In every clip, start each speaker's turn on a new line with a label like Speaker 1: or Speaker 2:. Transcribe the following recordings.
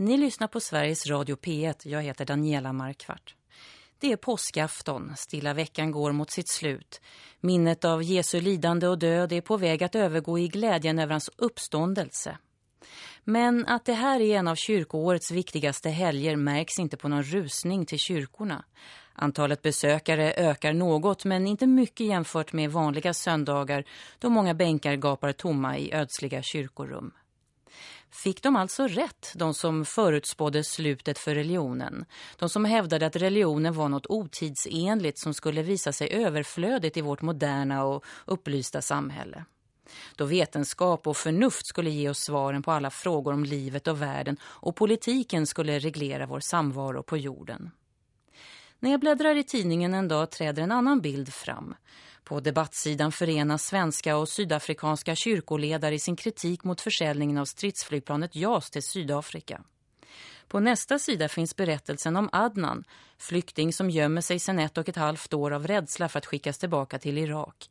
Speaker 1: Ni lyssnar på Sveriges Radio P1. Jag heter Daniela Markvart. Det är påskafton. Stilla veckan går mot sitt slut. Minnet av Jesu lidande och död är på väg att övergå i glädjen över hans uppståndelse. Men att det här är en av kyrkoårets viktigaste helger märks inte på någon rusning till kyrkorna. Antalet besökare ökar något men inte mycket jämfört med vanliga söndagar då många bänkar gapar tomma i ödsliga kyrkorum. Fick de alltså rätt, de som förutspådde slutet för religionen? De som hävdade att religionen var något otidsenligt som skulle visa sig överflödigt i vårt moderna och upplysta samhälle? Då vetenskap och förnuft skulle ge oss svaren på alla frågor om livet och världen och politiken skulle reglera vår samvaro på jorden. När jag bläddrar i tidningen en dag träder en annan bild fram. På debattsidan förenas svenska och sydafrikanska kyrkoledare i sin kritik mot försäljningen av stridsflygplanet JAS till Sydafrika. På nästa sida finns berättelsen om Adnan, flykting som gömmer sig sedan ett och ett halvt år av rädsla för att skickas tillbaka till Irak.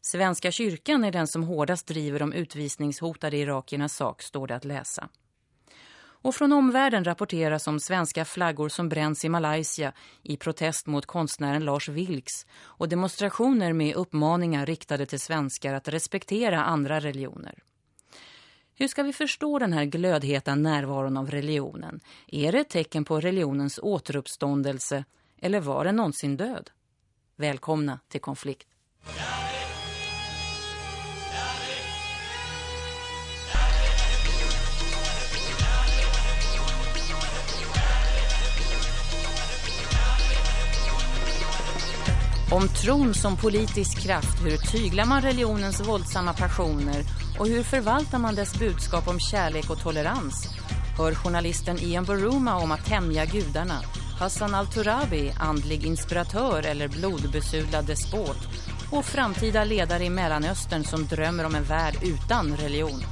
Speaker 1: Svenska kyrkan är den som hårdast driver de utvisningshotade irakiernas sak, står det att läsa. Och från omvärlden rapporteras om svenska flaggor som bränns i Malaysia i protest mot konstnären Lars Vilks och demonstrationer med uppmaningar riktade till svenskar att respektera andra religioner. Hur ska vi förstå den här glödheta närvaron av religionen? Är det ett tecken på religionens återuppståndelse eller var den någonsin död? Välkomna till konflikt. Om tron som politisk kraft, hur tyglar man religionens våldsamma passioner och hur förvaltar man dess budskap om kärlek och tolerans? Hör journalisten Ian Buruma om att tämja gudarna, Hassan al-Turabi, andlig inspiratör eller blodbesudlad despot och framtida ledare i Mellanöstern som drömmer om en värld utan religion.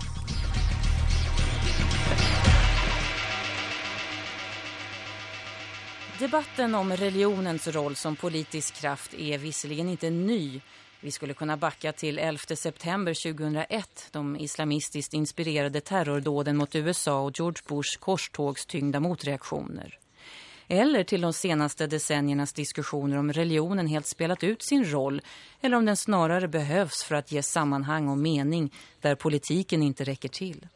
Speaker 1: Debatten om religionens roll som politisk kraft är visserligen inte ny. Vi skulle kunna backa till 11 september 2001, de islamistiskt inspirerade terrordåden mot USA och George Bush korstågstyngda motreaktioner. Eller till de senaste decenniernas diskussioner om religionen helt spelat ut sin roll eller om den snarare behövs för att ge sammanhang och mening där politiken inte räcker till.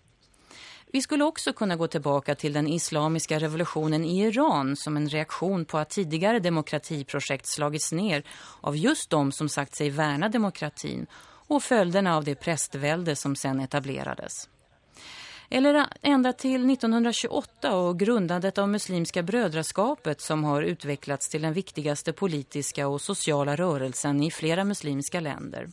Speaker 1: Vi skulle också kunna gå tillbaka till den islamiska revolutionen i Iran som en reaktion på att tidigare demokratiprojekt slagits ner av just de som sagt sig värna demokratin och följderna av det prästvälde som sedan etablerades. Eller ända till 1928 och grundandet av muslimska brödraskapet som har utvecklats till den viktigaste politiska och sociala rörelsen i flera muslimska länder.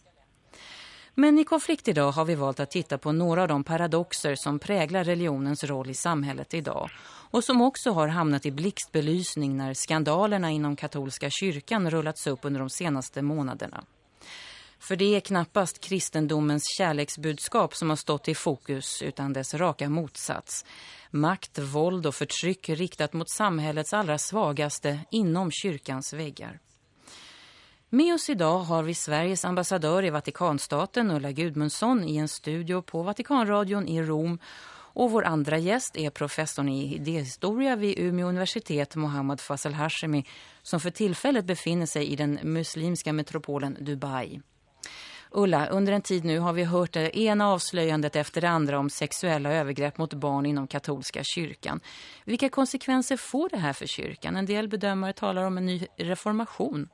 Speaker 1: Men i konflikt idag har vi valt att titta på några av de paradoxer som präglar religionens roll i samhället idag och som också har hamnat i blixtbelysning när skandalerna inom katolska kyrkan rullats upp under de senaste månaderna. För det är knappast kristendomens kärleksbudskap som har stått i fokus utan dess raka motsats. Makt, våld och förtryck riktat mot samhällets allra svagaste inom kyrkans väggar. Med oss idag har vi Sveriges ambassadör i Vatikanstaten Ulla Gudmundsson i en studio på Vatikanradion i Rom. Och vår andra gäst är professorn i idéhistoria vid Umeå universitet Mohammad Fassel Hashemi som för tillfället befinner sig i den muslimska metropolen Dubai. Ulla, under en tid nu har vi hört det ena avslöjandet efter det andra om sexuella övergrepp mot barn inom katolska kyrkan. Vilka konsekvenser får det här för kyrkan? En del bedömare talar om en ny reformation.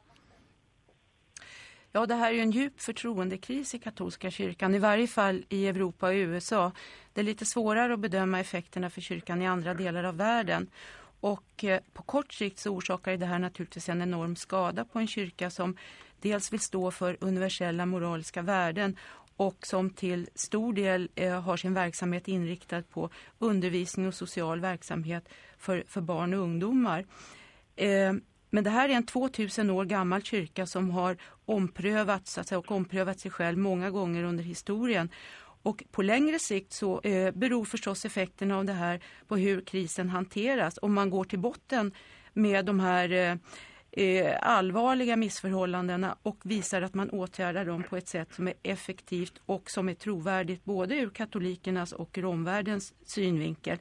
Speaker 2: Ja, det här är ju en djup förtroendekris i katolska kyrkan, i varje fall i Europa och USA. Det är lite svårare att bedöma effekterna för kyrkan i andra delar av världen. Och eh, på kort sikt så orsakar det här naturligtvis en enorm skada på en kyrka som dels vill stå för universella moraliska värden och som till stor del eh, har sin verksamhet inriktad på undervisning och social verksamhet för, för barn och ungdomar. Eh, men det här är en 2000 år gammal kyrka som har omprövats så att säga, och omprövat sig själv många gånger under historien. Och på längre sikt så eh, beror förstås effekterna av det här på hur krisen hanteras. Om man går till botten med de här eh, eh, allvarliga missförhållandena och visar att man åtgärdar dem på ett sätt som är effektivt och som är trovärdigt både ur katolikernas och romvärldens synvinkel.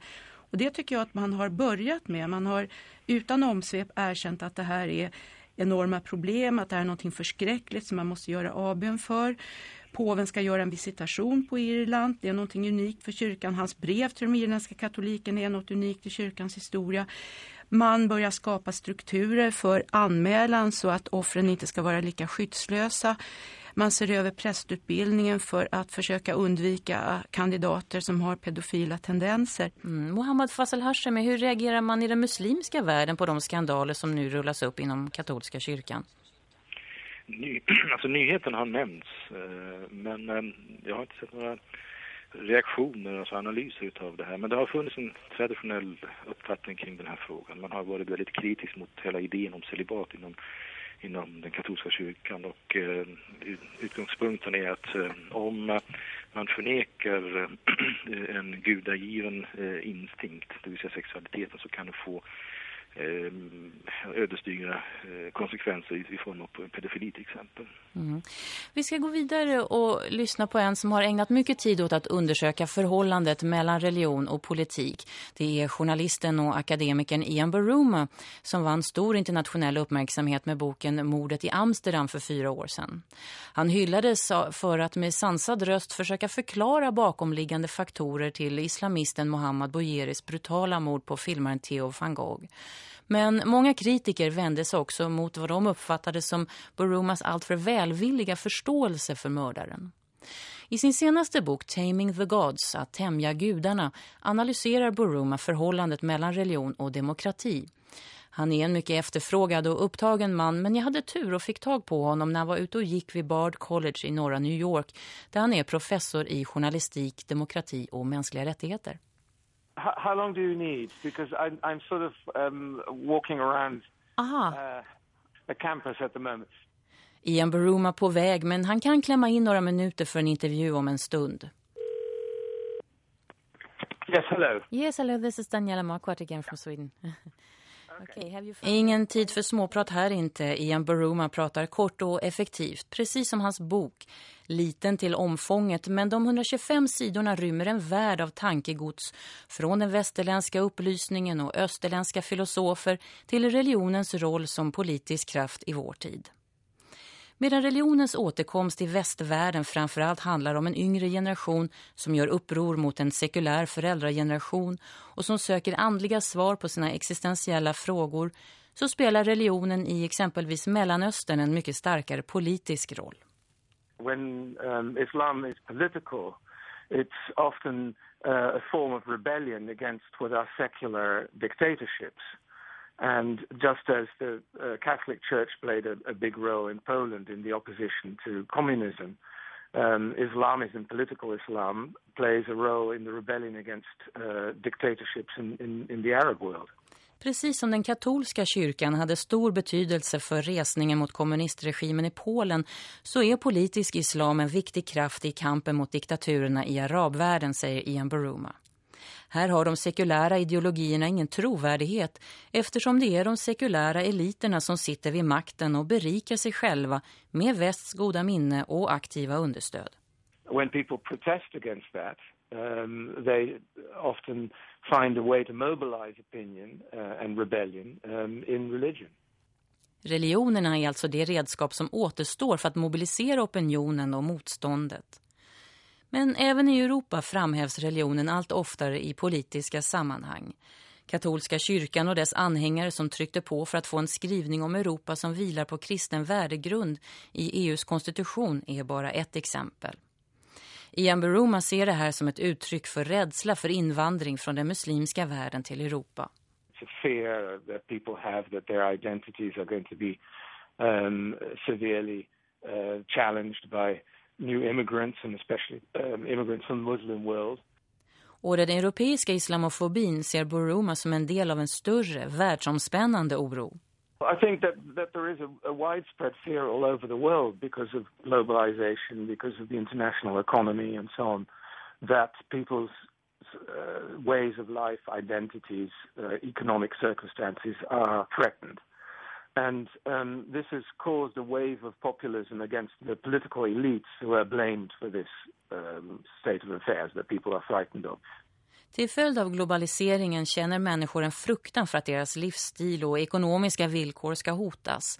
Speaker 2: Och det tycker jag att man har börjat med. Man har utan omsvep erkänt att det här är enorma problem, att det här är något förskräckligt som man måste göra avbön för. Påven ska göra en visitation på Irland. Det är något unikt för kyrkan. Hans brev till de irländska katolikerna är något unikt i kyrkans historia. Man börjar skapa strukturer för anmälan så att offren inte ska vara lika skyddslösa. Man ser över prästutbildningen för att försöka undvika kandidater som har pedofila tendenser.
Speaker 1: Mm. Mohammad Fassel Hashemi, hur reagerar man i den muslimska världen på de skandaler som nu rullas upp inom katolska kyrkan?
Speaker 3: Ny, alltså nyheten har nämnts, eh, men jag har inte sett några reaktioner, alltså analyser av det här. Men det har funnits en traditionell uppfattning kring den här frågan. Man har varit väldigt kritisk mot hela idén om celibat inom, inom den katolska kyrkan. Och eh, utgångspunkten är att eh, om man förnekar eh, en gudagiven eh, instinkt, det vill säga sexualiteten, så kan det få Ehm, eh, ödesdigra konsekvenser i, form av pedofili till exempel.
Speaker 1: Mm. Vi ska gå vidare och lyssna på en som har ägnat mycket tid åt att undersöka förhållandet mellan religion och politik. Det är journalisten och akademikern Ian Baruma som vann stor internationell uppmärksamhet med boken Mordet i Amsterdam för fyra år sedan. Han hyllades för att med sansad röst försöka förklara bakomliggande faktorer till islamisten Mohammad Bouyeris brutala mord på filmaren Theo van Gogh. Men många kritiker vände sig också mot vad de uppfattade som Borumas alltför välvilliga förståelse för mördaren. I sin senaste bok Taming the Gods, att tämja gudarna, analyserar Boruma förhållandet mellan religion och demokrati. Han är en mycket efterfrågad och upptagen man men jag hade tur och fick tag på honom när jag var ute och gick vid Bard College i norra New York där han är professor i journalistik, demokrati och mänskliga rättigheter
Speaker 4: how, how, long do you need? Because I'm, I'm sort of um, walking around uh, the campus at the moment.
Speaker 1: Ian Baruma på väg, men han kan klämma in några minuter för en intervju om en stund.
Speaker 4: Yes, hello.
Speaker 1: Yes, hello. This is Daniela Marquardt again from Sweden. Okay, Ingen tid för småprat här inte. Ian Baruma pratar kort och effektivt, precis som hans bok. Liten till omfånget, men de 125 sidorna rymmer en värld av tankegods från den västerländska upplysningen och österländska filosofer till religionens roll som politisk kraft i vår tid. Medan religionens återkomst i västvärlden framförallt handlar om en yngre generation som gör uppror mot en sekulär föräldrageneration och som söker andliga svar på sina existentiella frågor så spelar religionen i exempelvis Mellanöstern en mycket starkare politisk roll.
Speaker 4: When um, Islam is political, it's often uh, a form of rebellion against what are secular dictatorships. And just as the uh, Catholic Church played a, a, big role in Poland in the opposition to communism, um, Islamism, political Islam, plays a role in the rebellion against uh, dictatorships in, in, in the Arab world.
Speaker 1: Precis som den katolska kyrkan hade stor betydelse för resningen mot kommunistregimen i Polen så är politisk islam en viktig kraft i kampen mot diktaturerna i arabvärlden, säger Ian Baruma. Här har de sekulära ideologierna ingen trovärdighet eftersom det är de sekulära eliterna som sitter vid makten och berikar sig själva med västs goda minne och aktiva understöd.
Speaker 4: When people protest against that, um, they often find a way to mobilize opinion uh, and rebellion um, in religion.
Speaker 1: Religionerna är alltså det redskap som återstår för att mobilisera opinionen och motståndet. Men även i Europa framhävs religionen allt oftare i politiska sammanhang. Katolska kyrkan och dess anhängare som tryckte på för att få en skrivning om Europa som vilar på kristen värdegrund i EUs konstitution är bara ett exempel. Ian Baruma ser det här som ett uttryck för rädsla för invandring från den muslimska världen till Europa.
Speaker 4: It's a fear that people have that their identities are going to be um, severely uh, challenged by new immigrants and especially um, immigrants from the Muslim world.
Speaker 1: Och den europeiska islamofobin ser Buruma som en del av en större, världsomspännande oro.
Speaker 4: I think that, that there is a, a widespread fear all over the world because of globalization, because of the international economy and so on, that people's uh, ways of life, identities, uh, economic circumstances are threatened. And um, this has caused a wave of populism against the political elites who are blamed for this um, state of affairs that people are frightened of.
Speaker 1: Till följd av globaliseringen känner människor en fruktan för att deras livsstil och ekonomiska villkor ska hotas.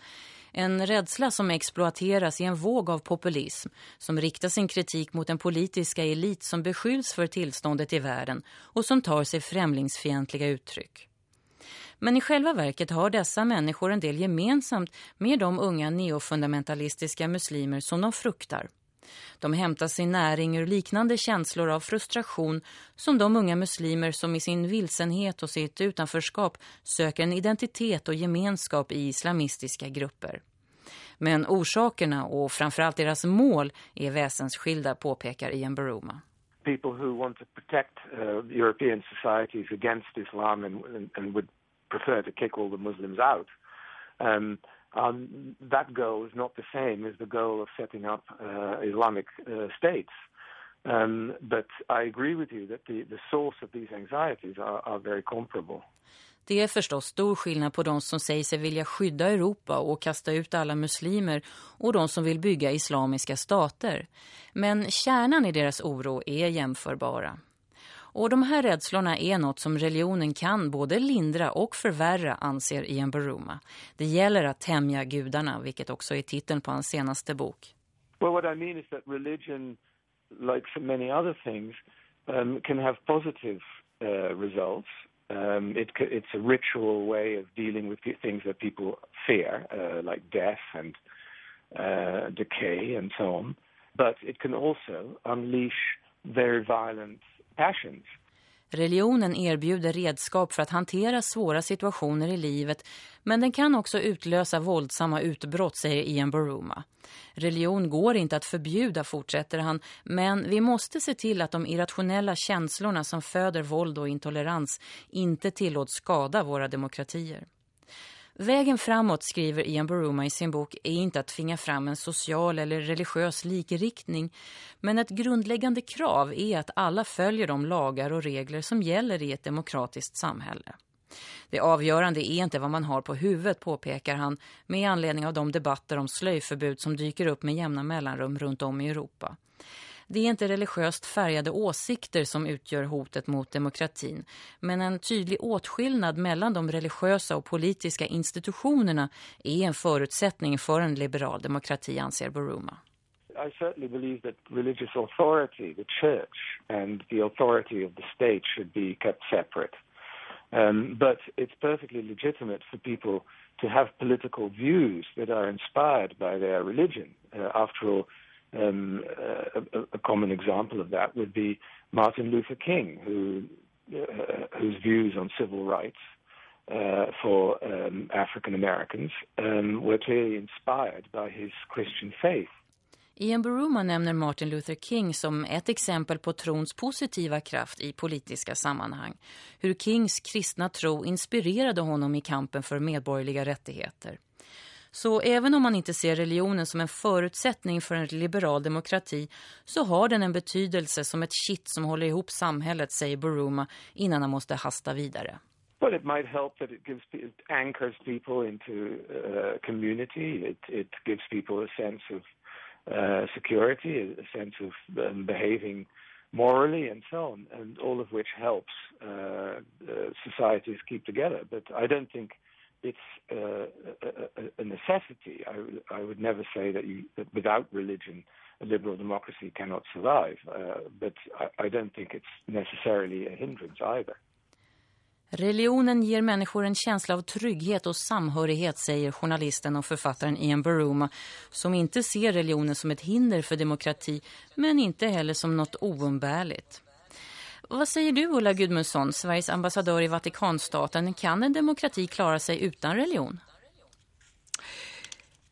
Speaker 1: En rädsla som exploateras i en våg av populism som riktar sin kritik mot den politiska elit som beskylls för tillståndet i världen och som tar sig främlingsfientliga uttryck. Men i själva verket har dessa människor en del gemensamt med de unga neofundamentalistiska muslimer som de fruktar. De hämtar sin näring ur liknande känslor av frustration som de unga muslimer som i sin vilsenhet och sitt utanförskap söker en identitet och gemenskap i islamistiska grupper. Men orsakerna och framförallt deras mål är väsensskilda, påpekar Ian Baruma.
Speaker 4: People who want to protect uh, European societies against Islam and, and, and would prefer to kick all the Muslims out. Um, um, that goal is not the same as the goal of setting up uh, Islamic uh, states. Um, but I agree with you that the, the source of these anxieties are, are very comparable.
Speaker 1: Det är förstås stor skillnad på de som säger sig vilja skydda Europa och kasta ut alla muslimer och de som vill bygga islamiska stater. Men kärnan i deras oro är jämförbara. Och de här rädslorna är något som religionen kan både lindra och förvärra, anser Ian Baruma. Det gäller att tämja gudarna, vilket också är titeln på hans senaste bok.
Speaker 4: Well, what I mean is that religion, like so many other things, um, can have positive uh, results. Um, it, it's a ritual way of dealing with things that people fear, uh, like death and uh, decay and so on. But it can also unleash very violent passions.
Speaker 1: Religionen erbjuder redskap för att hantera svåra situationer i livet men den kan också utlösa våldsamma utbrott, säger Ian Baruma. Religion går inte att förbjuda, fortsätter han, men vi måste se till att de irrationella känslorna som föder våld och intolerans inte tillåts skada våra demokratier. Vägen framåt, skriver Ian Baruma i sin bok, är inte att tvinga fram en social eller religiös likriktning. Men ett grundläggande krav är att alla följer de lagar och regler som gäller i ett demokratiskt samhälle. Det avgörande är inte vad man har på huvudet, påpekar han, med anledning av de debatter om slöjförbud som dyker upp med jämna mellanrum runt om i Europa. Det är inte religiöst färgade åsikter som utgör hotet mot demokratin, men en tydlig åtskillnad mellan de religiösa och politiska institutionerna är en förutsättning för en liberal demokrati, anser Buruma.
Speaker 4: I certainly believe that religious authority, the church, and the authority of the state should be kept separate. Um, but it's perfectly legitimate for people to have political views that are inspired by their religion. Uh, after all, Um, a, a, common example of that would be Martin Luther King, who uh, whose views on civil rights uh, for um, African Americans um, were clearly inspired by his Christian faith.
Speaker 1: Ian Buruma nämner Martin Luther King som ett exempel på trons positiva kraft i politiska sammanhang. Hur Kings kristna tro inspirerade honom i kampen för medborgerliga rättigheter. Så även om man inte ser religionen som en förutsättning för en liberal demokrati så har den en betydelse som ett kitt som håller ihop samhället, säger Buruma, innan han måste hasta vidare.
Speaker 4: Well, it might help that it gives it anchors people into uh, community. It, it gives people a sense of uh, security, a sense of um, behaving morally and so on, and all of which helps uh, uh, societies keep together. But I don't think it's uh, a, a, necessity. I, I, would never say that, you, that, without religion a liberal democracy cannot survive, uh, but I, I, don't think it's necessarily a hindrance either.
Speaker 1: Religionen ger människor en känsla av trygghet och samhörighet, säger journalisten och författaren Ian Baruma, som inte ser religionen som ett hinder för demokrati, men inte heller som något oumbärligt. Vad säger du Ulla Gudmundsson, Sveriges ambassadör i Vatikanstaten? Kan en demokrati klara sig utan religion?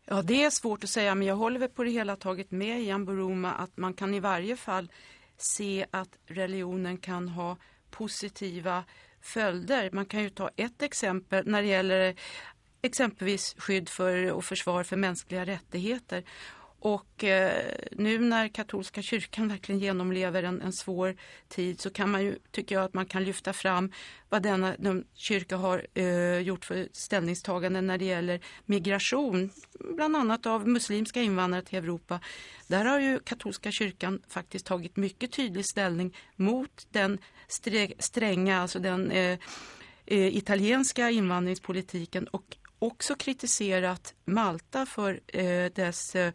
Speaker 2: Ja, det är svårt att säga, men jag håller väl på det hela taget med Jan Boroma att man kan i varje fall se att religionen kan ha positiva följder. Man kan ju ta ett exempel när det gäller exempelvis skydd för och försvar för mänskliga rättigheter. Och eh, nu när katolska kyrkan verkligen genomlever en, en svår tid så kan man ju, tycker jag att man kan lyfta fram vad denna de, kyrka har eh, gjort för ställningstaganden när det gäller migration, bland annat av muslimska invandrare till Europa. Där har ju katolska kyrkan faktiskt tagit mycket tydlig ställning mot den stränga, alltså den eh, eh, italienska invandringspolitiken och också kritiserat Malta för eh, dess eh,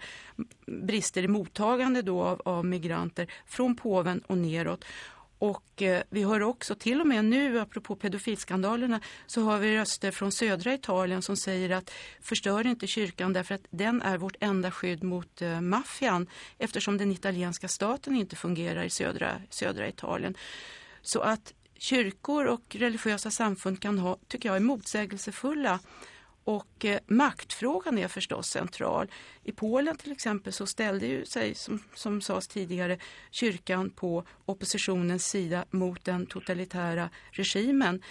Speaker 2: brister i mottagande då av, av, migranter från påven och neråt. Och eh, vi hör också, till och med nu apropå pedofilskandalerna, så har vi röster från södra Italien som säger att förstör inte kyrkan därför att den är vårt enda skydd mot eh, maffian eftersom den italienska staten inte fungerar i södra, södra Italien. Så att kyrkor och religiösa samfund kan ha, tycker jag, är motsägelsefulla och eh, maktfrågan är förstås central. I Polen till exempel så ställde ju sig, som, som sades tidigare, kyrkan på oppositionens sida mot den totalitära regimen.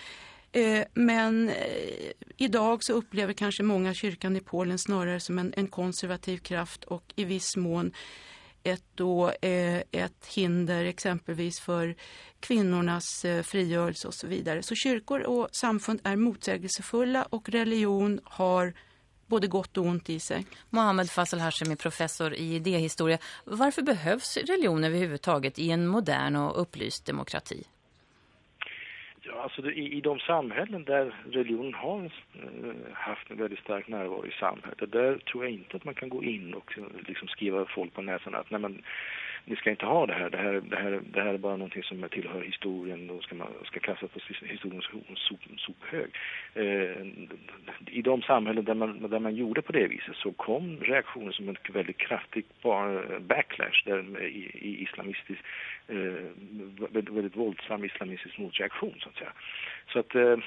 Speaker 2: Eh, men eh, idag så upplever kanske många kyrkan i Polen snarare som en, en konservativ kraft och i viss mån ett, då, eh, ett hinder exempelvis för kvinnornas eh, frigörelse och så vidare. Så kyrkor och samfund är motsägelsefulla och religion har både gott och ont i sig.
Speaker 1: Mohammed Fassel Hashemi, professor i idéhistoria. Varför behövs religion överhuvudtaget i en modern och upplyst demokrati?
Speaker 3: Ja, alltså det, i, i de samhällen där religionen har eh, haft en väldigt stark närvaro i samhället, där tror jag inte att man kan gå in och eh, liksom skriva folk på näsan att nej men ni ska inte ha det här. Det här, det här, det här är bara någonting som tillhör historien och ska, man, ska kastas på historiens sop, sophög. Eh, I de samhällen där man, där man gjorde på det viset så kom reaktionen som en väldigt kraftig backlash där, i, i islamistisk, eh, väldigt, väldigt våldsam islamistisk motreaktion så att säga. Så att eh,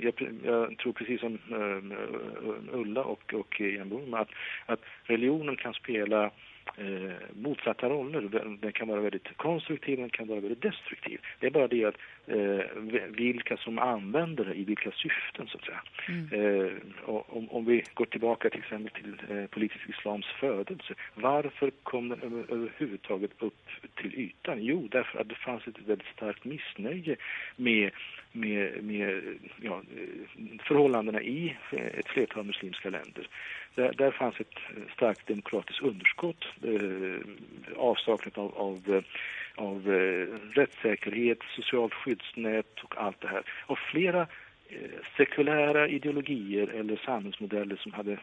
Speaker 3: jag, jag, tror precis som eh, Ulla och, och Jan Bohm att, att religionen kan spela eh, motsatta roller. Den, kan vara väldigt konstruktiv, den kan vara väldigt destruktiv. Det är bara det att eh, vilka som använder det i vilka syften så att säga. Mm. Eh, om, om, vi går tillbaka till exempel till eh, politisk islams födelse. Varför kom den över, överhuvudtaget upp till ytan? Jo, därför att det fanns ett väldigt starkt missnöje med med, med ja, förhållandena i ett flertal muslimska länder. Där, där fanns ett starkt demokratiskt underskott, eh, avsaknad av, av, eh, av eh, rättssäkerhet, socialt skyddsnät och allt det här. Och flera eh, sekulära ideologier eller samhällsmodeller som, hade, eh,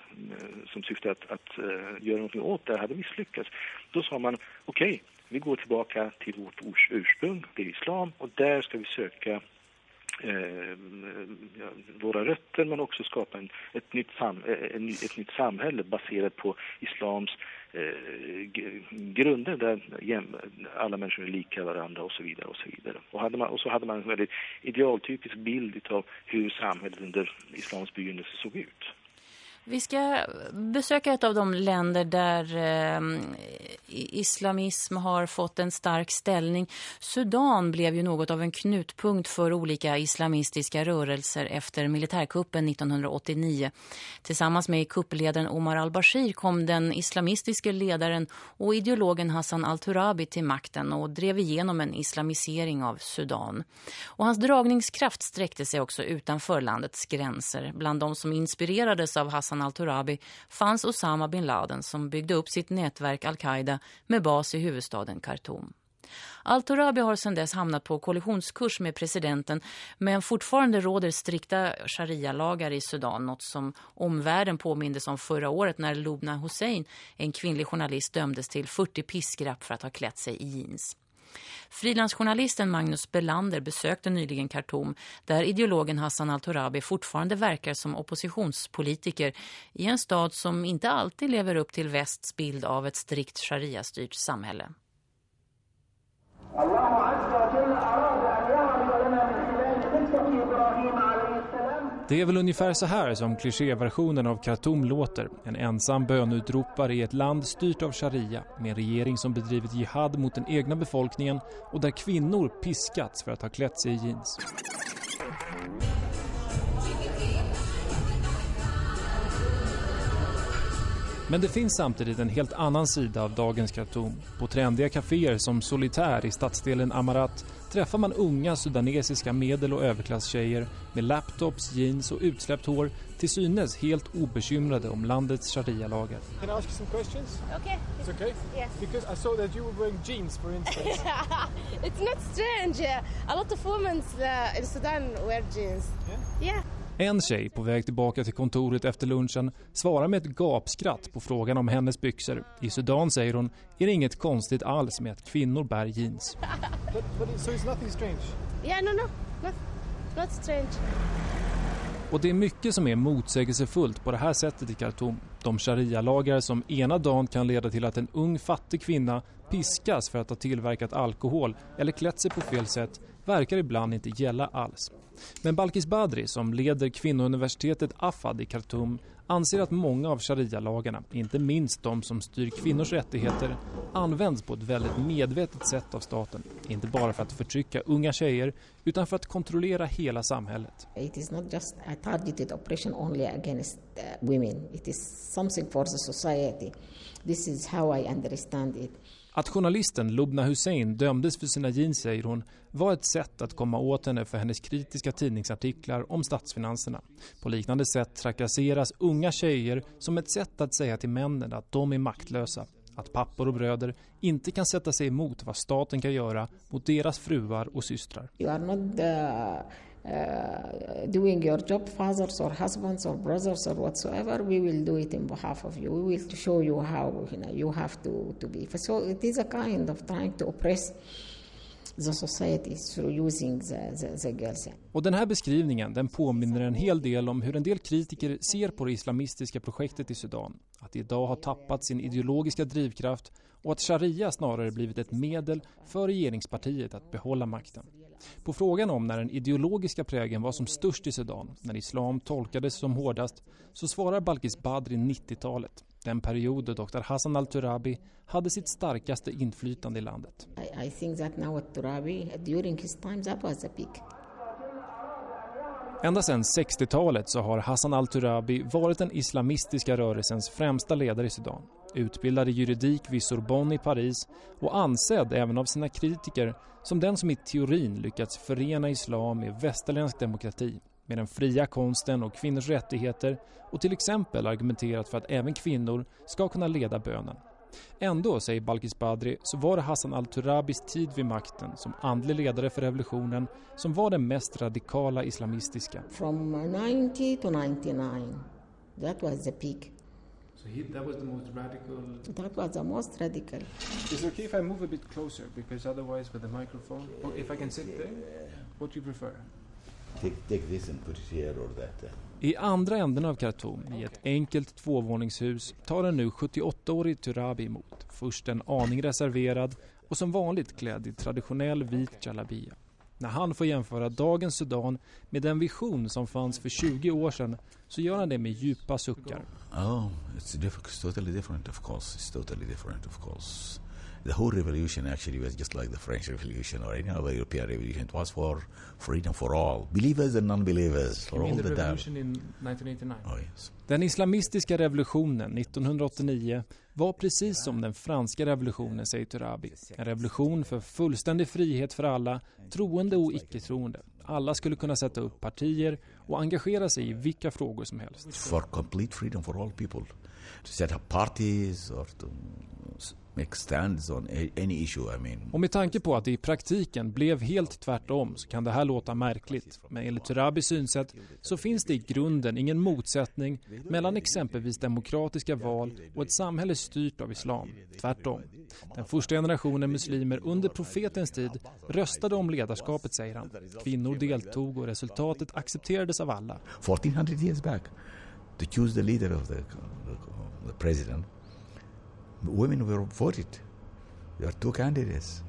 Speaker 3: som syftade att, att eh, göra något åt det hade misslyckats. Då sa man okej, okay, vi går tillbaka till vårt ursprung, det är islam, och där ska vi söka eh, våra rötter men också skapa en, ett, nytt sam, eh, en, ett nytt samhälle baserat på islams eh, grunder där alla människor är lika varandra och så vidare. Och så vidare. Och, hade man, och så hade man en väldigt idealtypisk bild av hur samhället under islams begynnelse såg ut.
Speaker 1: Vi ska besöka ett av de länder där eh, islamism har fått en stark ställning. Sudan blev ju något av en knutpunkt för olika islamistiska rörelser efter militärkuppen 1989. Tillsammans med kuppledaren Omar al-Bashir kom den islamistiska ledaren och ideologen Hassan al-Turabi till makten och drev igenom en islamisering av Sudan. Och hans dragningskraft sträckte sig också utanför landets gränser. Bland de som inspirerades av Hassan Hassan al-Turabi fanns Osama bin Laden som byggde upp sitt nätverk Al-Qaida med bas i huvudstaden Khartoum. Al-Turabi har sedan dess hamnat på kollisionskurs med presidenten men fortfarande råder strikta sharia-lagar i Sudan, något som omvärlden påmindes om förra året när Lubna Hussein, en kvinnlig journalist, dömdes till 40 piskrapp för att ha klätt sig i jeans. Frilansjournalisten Magnus Belander besökte nyligen Khartoum där ideologen Hassan al-Turabi fortfarande verkar som oppositionspolitiker i en stad som inte alltid lever upp till västs bild av ett strikt sharia-styrt samhälle.
Speaker 5: Det är väl ungefär så här som klichéversionen av Khartoum låter. En ensam bönutropare i ett land styrt av sharia med en regering som bedrivit jihad mot den egna befolkningen och där kvinnor piskats för att ha klätt sig i jeans. Men det finns samtidigt en helt annan sida av dagens Khartoum. På trendiga kaféer som Solitär i stadsdelen Amarat träffar man unga sudanesiska medel- och överklasstjejer med laptops, jeans och utsläppt hår till synes helt obekymrade om landets sharia-lagar.
Speaker 6: Can I ask you some questions?
Speaker 7: Okay.
Speaker 6: It's okay?
Speaker 7: Yes.
Speaker 6: Because I saw that you were wearing jeans, for instance.
Speaker 7: it's not strange. A lot of women uh, in Sudan wear jeans.
Speaker 6: Yeah?
Speaker 7: Yeah.
Speaker 5: En tjej på väg tillbaka till kontoret efter lunchen svarar med ett gapskratt på frågan om hennes byxor. I Sudan, säger hon, är det inget konstigt alls med att kvinnor bär jeans.
Speaker 6: But, but it, so it's nothing strange.
Speaker 7: Yeah, no, no. Not, not strange.
Speaker 5: Och det är mycket som är motsägelsefullt på det här sättet i Khartoum. De sharia-lagar som ena dagen kan leda till att en ung fattig kvinna piskas för att ha tillverkat alkohol eller klätt sig på fel sätt verkar ibland inte gälla alls. Men Balkis Badri som leder kvinnouniversitetet Afad i Khartoum anser att många av sharia-lagarna, inte minst de som styr kvinnors rättigheter, används på ett väldigt medvetet sätt av staten. Inte bara för att förtrycka unga tjejer utan för att kontrollera hela samhället.
Speaker 8: It is not just a targeted operation only against uh, women. It is something for the society. This is how I understand it.
Speaker 5: Att journalisten Lubna Hussein dömdes för sina jeans, säger hon, var ett sätt att komma åt henne för hennes kritiska tidningsartiklar om statsfinanserna. På liknande sätt trakasseras unga tjejer som ett sätt att säga till männen att de är maktlösa. Att pappor och bröder inte kan sätta sig emot vad staten kan göra mot deras fruar och systrar.
Speaker 8: You are not the uh, doing your job, fathers or husbands or brothers or whatsoever. We will do it in behalf of you. We will show you how you, know, you have to, to be. So it is a kind of trying to oppress the society through using the, the, the girls.
Speaker 5: Och den här beskrivningen den påminner en hel del om hur en del kritiker ser på det islamistiska projektet i Sudan. Att det idag har tappat sin ideologiska drivkraft och att sharia snarare blivit ett medel för regeringspartiet att behålla makten. På frågan om när den ideologiska prägen var som störst i Sudan, när islam tolkades som hårdast, så svarar Balkis Badri 90-talet. Den period då Dr. Hassan al-Turabi hade sitt starkaste inflytande i landet.
Speaker 8: I, I think that now at Turabi, during his time, that was peak.
Speaker 5: Ända sedan 60-talet så har Hassan al-Turabi varit den islamistiska rörelsens främsta ledare i Sudan. Utbildad i juridik vid Sorbonne i Paris och ansedd även av sina kritiker som den som i teorin lyckats förena islam med västerländsk demokrati med den fria konsten och kvinnors rättigheter och till exempel argumenterat för att även kvinnor ska kunna leda bönen. Ändå, säger Balkis Badri, så var det Hassan al-Turabis tid vid makten som andlig ledare för revolutionen som var den mest radikala islamistiska.
Speaker 8: From 90 to 99, that was the peak.
Speaker 5: So he, that was the most radical...
Speaker 8: That was the most radical.
Speaker 6: Is it okay if I move a bit closer? Because otherwise, with the microphone, or if I can sit there, what do you prefer?
Speaker 9: Take, take this and put it here or that.
Speaker 5: I andra änden av Khartoum, i ett enkelt tvåvåningshus, tar en nu 78-årig Turabi emot. Först en aning reserverad och som vanligt klädd i traditionell vit jalabia. När han får jämföra dagens Sudan med den vision som fanns för 20 år sedan så gör han det med djupa suckar.
Speaker 9: Oh, it's, different, it's totally different of course. It's totally different of course. The whole revolution actually was just like the French Revolution or any other European revolution. It was for freedom for all, believers and non-believers, for all the
Speaker 5: revolution in 1989?
Speaker 9: Oh yes.
Speaker 5: Den islamistiska revolutionen 1989 var precis som den franska revolutionen, säger Turabi. En revolution för fullständig frihet för alla, troende och icke-troende. Alla skulle kunna sätta upp partier och engagera sig i vilka frågor som helst.
Speaker 9: For complete freedom for all people. To set up parties or to make stands on any issue, I mean.
Speaker 5: Och med tanke på att det i praktiken blev helt tvärtom så kan det här låta märkligt. Men enligt Turabis synsätt så finns det i grunden ingen motsättning mellan exempelvis demokratiska val och ett samhälle styrt av islam. Tvärtom. Den första generationen muslimer under profetens tid röstade om ledarskapet, säger han. Kvinnor deltog och resultatet accepterades av alla.
Speaker 9: 1400 years back to choose the leader of the, the president women were voted. There are two candidates.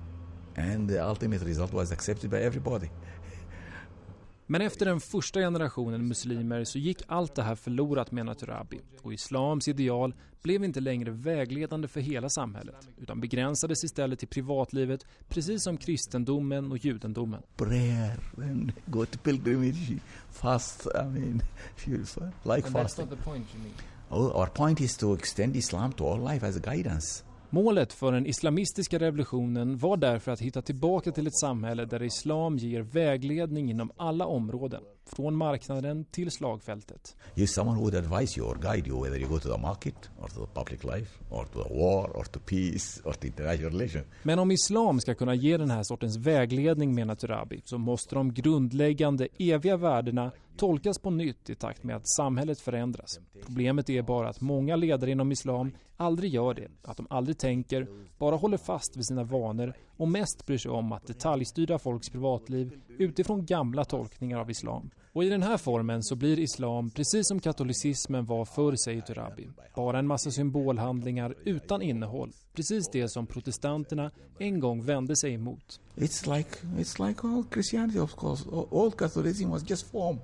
Speaker 9: And the ultimate result was accepted by everybody.
Speaker 5: Men efter den första generationen muslimer så gick allt det här förlorat menar Turabi. Och islams ideal blev inte längre vägledande för hela samhället utan begränsades istället till privatlivet precis som kristendomen och judendomen.
Speaker 9: Prayer and go to pilgrimage, fast, I mean, like
Speaker 6: and
Speaker 9: fasting.
Speaker 6: That's not the point, you mean?
Speaker 9: Our point is to extend Islam to all life as guidance.
Speaker 5: Målet för den islamistiska revolutionen var därför att hitta tillbaka till ett samhälle där islam ger vägledning inom alla områden, från marknaden till slagfältet.
Speaker 9: You're someone who would advise you or guide you whether you go to the market or to the public life or to the war or to peace or to international relations.
Speaker 5: Men om islam ska kunna ge den här sortens vägledning menar Turabi så måste de grundläggande eviga värdena tolkas på nytt i takt med att samhället förändras. Problemet är bara att många ledare inom islam aldrig gör det, att de aldrig tänker, bara håller fast vid sina vanor och mest bryr sig om att detaljstyra folks privatliv utifrån gamla tolkningar av islam. Och i den här formen så blir islam, precis som katolicismen var förr, säger Turabi, bara en massa symbolhandlingar utan innehåll. Precis det som protestanterna en gång vände sig emot.
Speaker 9: It's like, it's like all Christianity of course. All Catholicism was just form.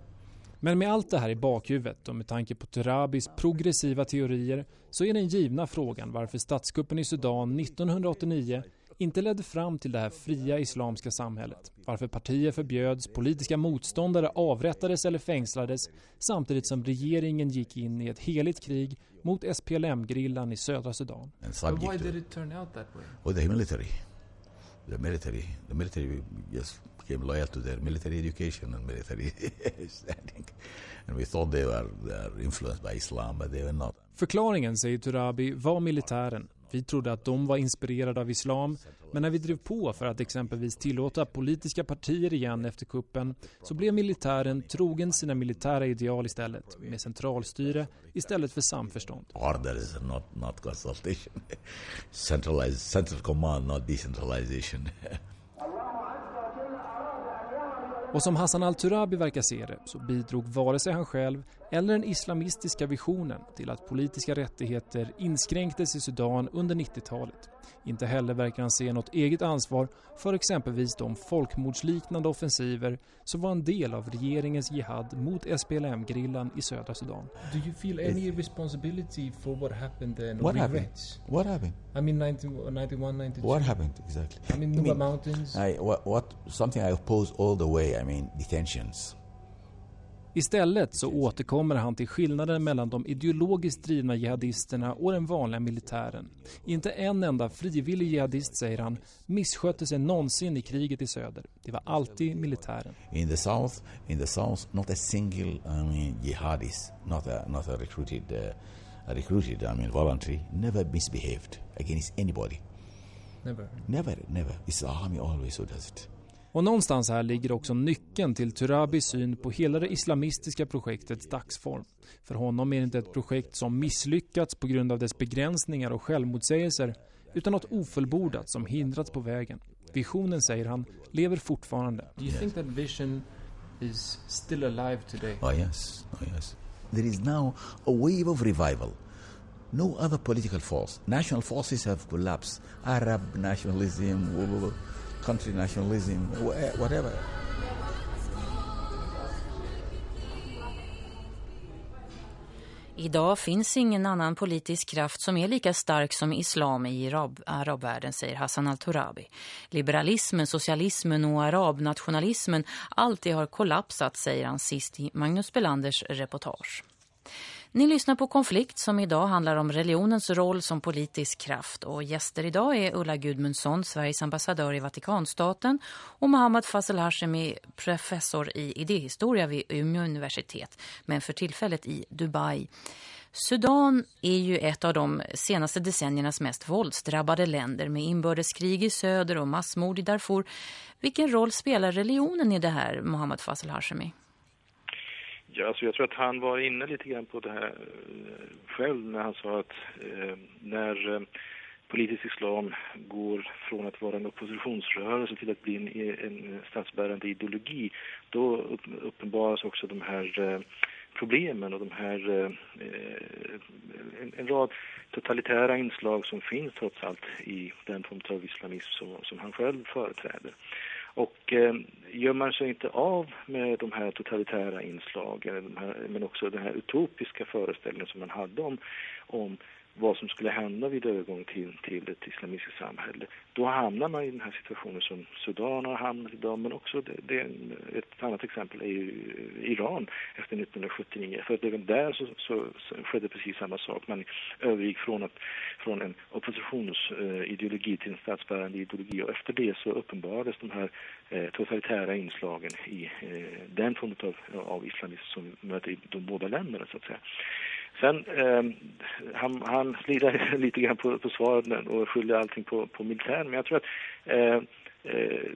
Speaker 5: Men med allt det här i bakhuvudet och med tanke på Turabis progressiva teorier så är den givna frågan varför statskuppen i Sudan 1989 inte ledde fram till det här fria islamska samhället. Varför partier förbjöds, politiska motståndare avrättades eller fängslades samtidigt som regeringen gick in i ett heligt krig mot SPLM-grillan i södra Sudan.
Speaker 6: Why did it turn out that way?
Speaker 9: Well, the military. The military, the military just became loyal to their military education and military standing. And we thought they were, they were influenced by Islam, but they were not.
Speaker 5: Förklaringen, säger Turabi, var militären. Vi trodde att de var inspirerade av islam, men när vi drev på för att exempelvis tillåta politiska partier igen efter kuppen så blev militären trogen sina militära ideal istället, med centralstyre istället för samförstånd.
Speaker 9: Order is not, not consultation. Centralized, central command, not decentralization.
Speaker 5: Och som Hassan al-Turabi verkar se det så bidrog vare sig han själv eller den islamistiska visionen till att politiska rättigheter inskränktes i Sudan under 90-talet. Inte heller verkar han se något eget ansvar för exempelvis de folkmordsliknande offensiver som var en del av regeringens jihad mot SPLM-grillan i södra Sudan.
Speaker 6: Do you feel any responsibility for what happened then?
Speaker 9: What happened?
Speaker 6: regrets?
Speaker 9: What happened?
Speaker 6: I mean 90, 91, 92.
Speaker 9: What happened exactly?
Speaker 6: I mean Nuba
Speaker 9: mean-
Speaker 6: Mountains.
Speaker 9: I, what, what, something I oppose all the way, I mean, detentions.
Speaker 5: Istället så återkommer han till skillnaden mellan de ideologiskt drivna jihadisterna och den vanliga militären. Inte en enda frivillig jihadist, säger han, misskötte sig någonsin i kriget i söder. Det var alltid militären.
Speaker 9: In the south, in the south, not a single, I mean, jihadist, not a, not a recruited, uh, a recruited, I mean, voluntary, never misbehaved against anybody.
Speaker 6: Never.
Speaker 9: Never, never. It's the army always who does it.
Speaker 5: Och någonstans här ligger också nyckeln till Turabis syn på hela det islamistiska projektets dagsform. För honom är det inte ett projekt som misslyckats på grund av dess begränsningar och självmotsägelser, utan något ofullbordat som hindrats på vägen. Visionen, säger han, lever fortfarande.
Speaker 6: Do you think that vision is still alive today?
Speaker 9: Oh yes, oh yes. There is now a wave of revival. No other political force. National forces have collapsed. Arab nationalism, wh- wh- wh- country nationalism, whatever.
Speaker 1: Idag finns ingen annan politisk kraft som är lika stark som islam i arab arabvärlden, säger Hassan al-Turabi. Liberalismen, socialismen och arabnationalismen, alltid har kollapsat, säger han sist i Magnus Belanders reportage. Ni lyssnar på Konflikt som idag handlar om religionens roll som politisk kraft. Och gäster idag är Ulla Gudmundsson, Sveriges ambassadör i Vatikanstaten och Mohammad Fazel Hashemi, professor i idéhistoria vid Umeå universitet, men för tillfället i Dubai. Sudan är ju ett av de senaste decenniernas mest våldsdrabbade länder med inbördeskrig i söder och massmord i Darfur. Vilken roll spelar religionen i det här, Mohammad Fazel Hashemi?
Speaker 3: Ja, alltså jag tror att han var inne lite grann på det här eh, själv när han sa att eh, när eh, politisk islam går från att vara en oppositionsrörelse till att bli en, en statsbärande ideologi, då uppenbaras också de här eh, problemen och de här eh, eh, en, en rad totalitära inslag som finns trots allt i den form av islamism som, som han själv företräder. Och eh, gör man sig inte av med de här totalitära inslagen, de här, men också den här utopiska föreställningen som man hade om, om vad som skulle hända vid övergång till, till ett islamistiskt samhälle. Då hamnar man i den här situationen som Sudan har hamnat idag, men också det, det ett annat exempel är ju eh, Iran efter 1979. För att även där så, så, så skedde precis samma sak. Man övergick från, att, från en oppositionsideologi eh, till en statsbärande ideologi och efter det så uppenbarades de här eh, totalitära inslagen i eh, den form av, av islamism som möter i de båda länderna så att säga. Sen, eh, han, han slirar lite grann på, på svaren och skyller allting på, på militären, men jag tror att eh, eh,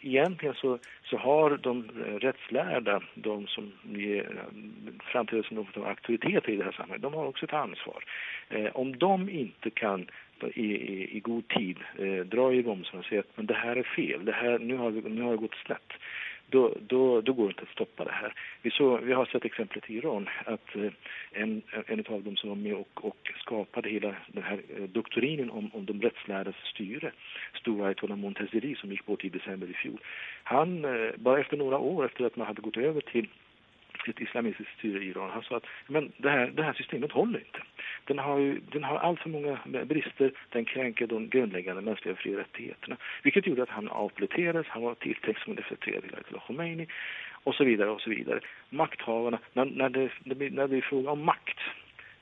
Speaker 3: egentligen så, så har de rättslärda, de som ger, eh, framträder som någon av auktoriteter i det här samhället, de har också ett ansvar. Eh, om de inte kan i, i, i god tid eh, dra i bromsen och säga att men det här är fel, det här, nu, har vi, nu har det gått snett då, då, då går det inte att stoppa det här. Vi, så, vi har sett exemplet i Iran att eh, en, en av dem som var med och, och skapade hela den här eh, doktrinen om, om de rättslärdas styre, stora Ayatollah Montazeri som gick bort i december i fjol. Han, eh, bara efter några år efter att man hade gått över till ett islamistiskt styre i Iran. Han sa att men det, här, det här systemet håller inte. Den har, ju, den har allt för många brister, den kränker de grundläggande mänskliga fri och rättigheterna. Vilket gjorde att han avpoliterades, han var tilltänkt som en defekterad till Khomeini och så vidare och så vidare. Makthavarna, när, när, det, när det är fråga om makt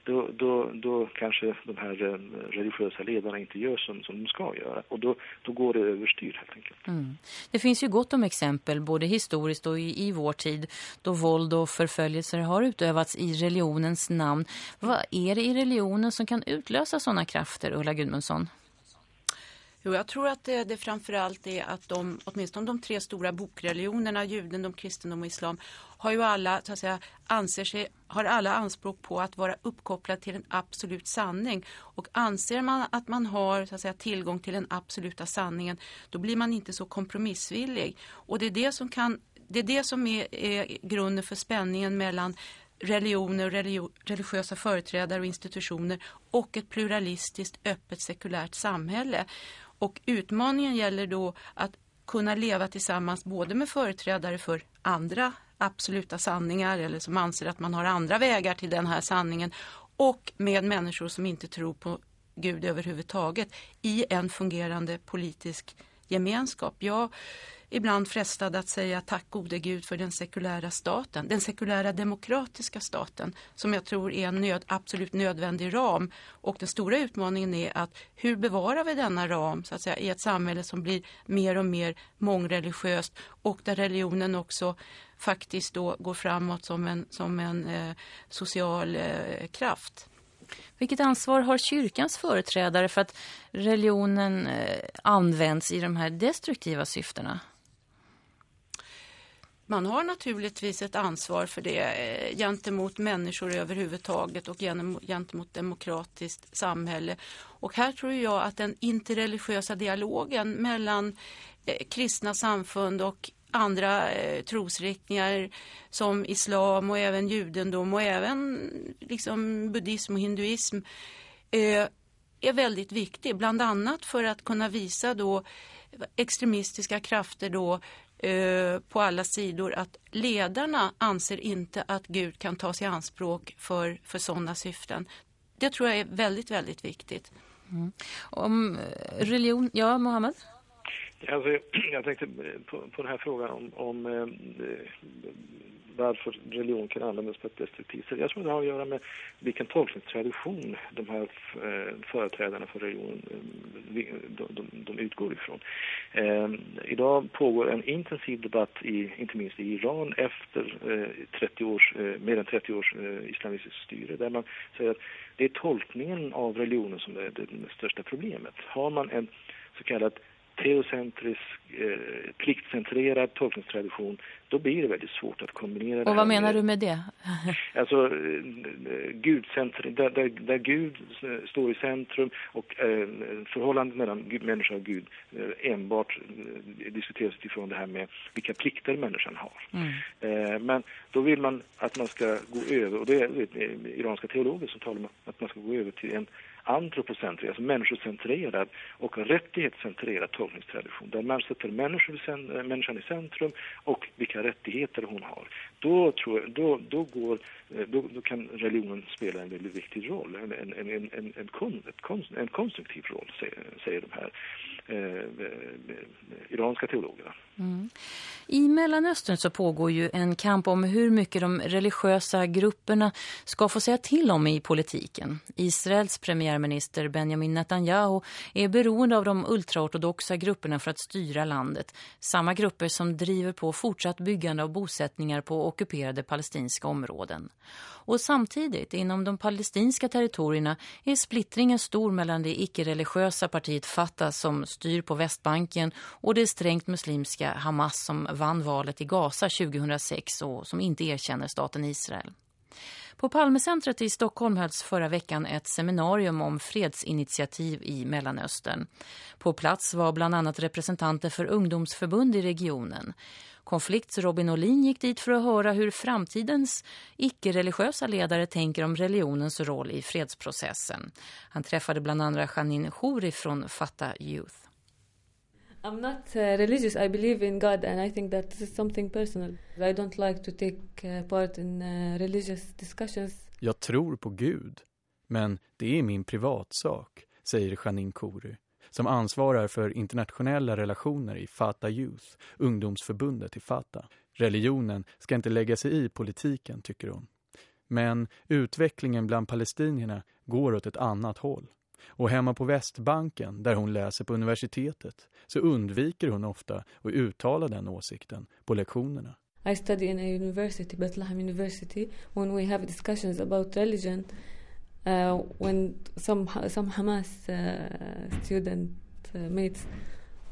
Speaker 3: då, då, då kanske de här eh, religiösa ledarna inte gör som, som de ska göra. Och då, då går det överstyr helt enkelt.
Speaker 1: Mm. Det finns ju gott om exempel, både historiskt och i, i vår tid, då våld och förföljelser har utövats i religionens namn. Vad är det i religionen som kan utlösa sådana krafter, Ulla Gudmundsson?
Speaker 2: Jo, jag tror att det, det framförallt är att de, åtminstone de tre stora bokreligionerna, judendom, kristendom och islam, har ju alla, så att säga, anser sig, har alla anspråk på att vara uppkopplad till en absolut sanning. Och anser man att man har så att säga, tillgång till den absoluta sanningen, då blir man inte så kompromissvillig. Och det är det som, kan, det är, det som är, är grunden för spänningen mellan religioner, religio, religiösa företrädare och institutioner och ett pluralistiskt, öppet, sekulärt samhälle. Och utmaningen gäller då att kunna leva tillsammans både med företrädare för andra absoluta sanningar eller som anser att man har andra vägar till den här sanningen och med människor som inte tror på Gud överhuvudtaget i en fungerande politisk gemenskap. Jag ibland frestad att säga tack gode Gud för den sekulära staten, den sekulära demokratiska staten som jag tror är en nöd, absolut nödvändig ram. Och den stora utmaningen är att hur bevarar vi denna ram så att säga, i ett samhälle som blir mer och mer mångreligiöst och där religionen också faktiskt då går framåt som en, som en eh, social eh, kraft.
Speaker 1: Vilket ansvar har kyrkans företrädare för att religionen eh, används i de här destruktiva syftena?
Speaker 2: Man har naturligtvis ett ansvar för det eh, gentemot människor överhuvudtaget och gentemot demokratiskt samhälle. Och här tror jag att den interreligiösa dialogen mellan eh, kristna samfund och andra eh, trosriktningar som islam och även judendom och även liksom buddhism och hinduism eh, är väldigt viktig. Bland annat för att kunna visa då extremistiska krafter då eh, på alla sidor att ledarna anser inte att Gud kan tas i anspråk för, för sådana syften. Det tror jag är väldigt, väldigt viktigt.
Speaker 1: Mm. Om eh, religion, ja Mohammed?
Speaker 3: Alltså, jag tänkte eh, på, på den här frågan om, om eh, eh, varför religion kan användas på ett destruktivt sätt. Jag tror det har att göra med vilken tolkningstradition de här eh, företrädarna för religionen eh, de, de, de utgår ifrån. Eh, idag pågår en intensiv debatt, i, inte minst i Iran, efter eh, 30 års, eh, mer än 30 års eh, islamistiskt styre, där man säger att det är tolkningen av religionen som är det största problemet. Har man en så kallad teocentrisk, eh, pliktcentrerad tolkningstradition, då blir det väldigt svårt att kombinera
Speaker 1: Och vad menar med, du med det?
Speaker 3: alltså, eh, gudcentrum, där, där, där, Gud står i centrum och eh, förhållandet mellan människa och Gud eh, enbart eh, diskuteras utifrån det här med vilka plikter människan har. Mm. Eh, men då vill man att man ska gå över, och det är iranska teologer som talar om att man ska gå över till en antropocentrerad, alltså människocentrerad och rättighetscentrerad tolkningstradition där man sätter människan i centrum och vilka rättigheter hon har då, tror jag, då, då, går, eh, då, då kan religionen spela en väldigt viktig roll, en, en, en, en, en, en, konst, en konstruktiv roll, säger, säger de här eh, iranska teologerna. Mm.
Speaker 1: I Mellanöstern så pågår ju en kamp om hur mycket de religiösa grupperna ska få säga till om i politiken. Israels premiärminister Benjamin Netanyahu är beroende av de ultraortodoxa grupperna för att styra landet. Samma grupper som driver på fortsatt byggande av bosättningar på ockuperade palestinska områden. Och samtidigt, inom de palestinska territorierna är splittringen stor mellan det icke-religiösa partiet Fatah som styr på Västbanken och det strängt muslimska Hamas som vann valet i Gaza 2006 och som inte erkänner staten Israel. På Palmecentret i Stockholm hölls förra veckan ett seminarium om fredsinitiativ i Mellanöstern. På plats var bland annat representanter för ungdomsförbund i regionen. Konflikts Robin Olin gick dit för att höra hur framtidens icke-religiösa ledare tänker om religionens roll i fredsprocessen. Han träffade bland andra Janine Khouri från Fatta Youth.
Speaker 10: I'm not uh, religious. I believe in God and I think that this is something personal. I don't like to take uh, part in uh, religious discussions.
Speaker 11: Jag tror på Gud, men det är min privatsak, säger Janine Khouri som ansvarar för internationella relationer i Fatah Youth, ungdomsförbundet i Fatah. Religionen ska inte lägga sig i politiken, tycker hon. Men utvecklingen bland palestinierna går åt ett annat håll. Och hemma på Västbanken, där hon läser på universitetet, så undviker hon ofta att uttala den åsikten på lektionerna.
Speaker 10: I study in a university, Bethlehem University. When we have discussions about religion, uh, when some some Hamas uh, student uh, mates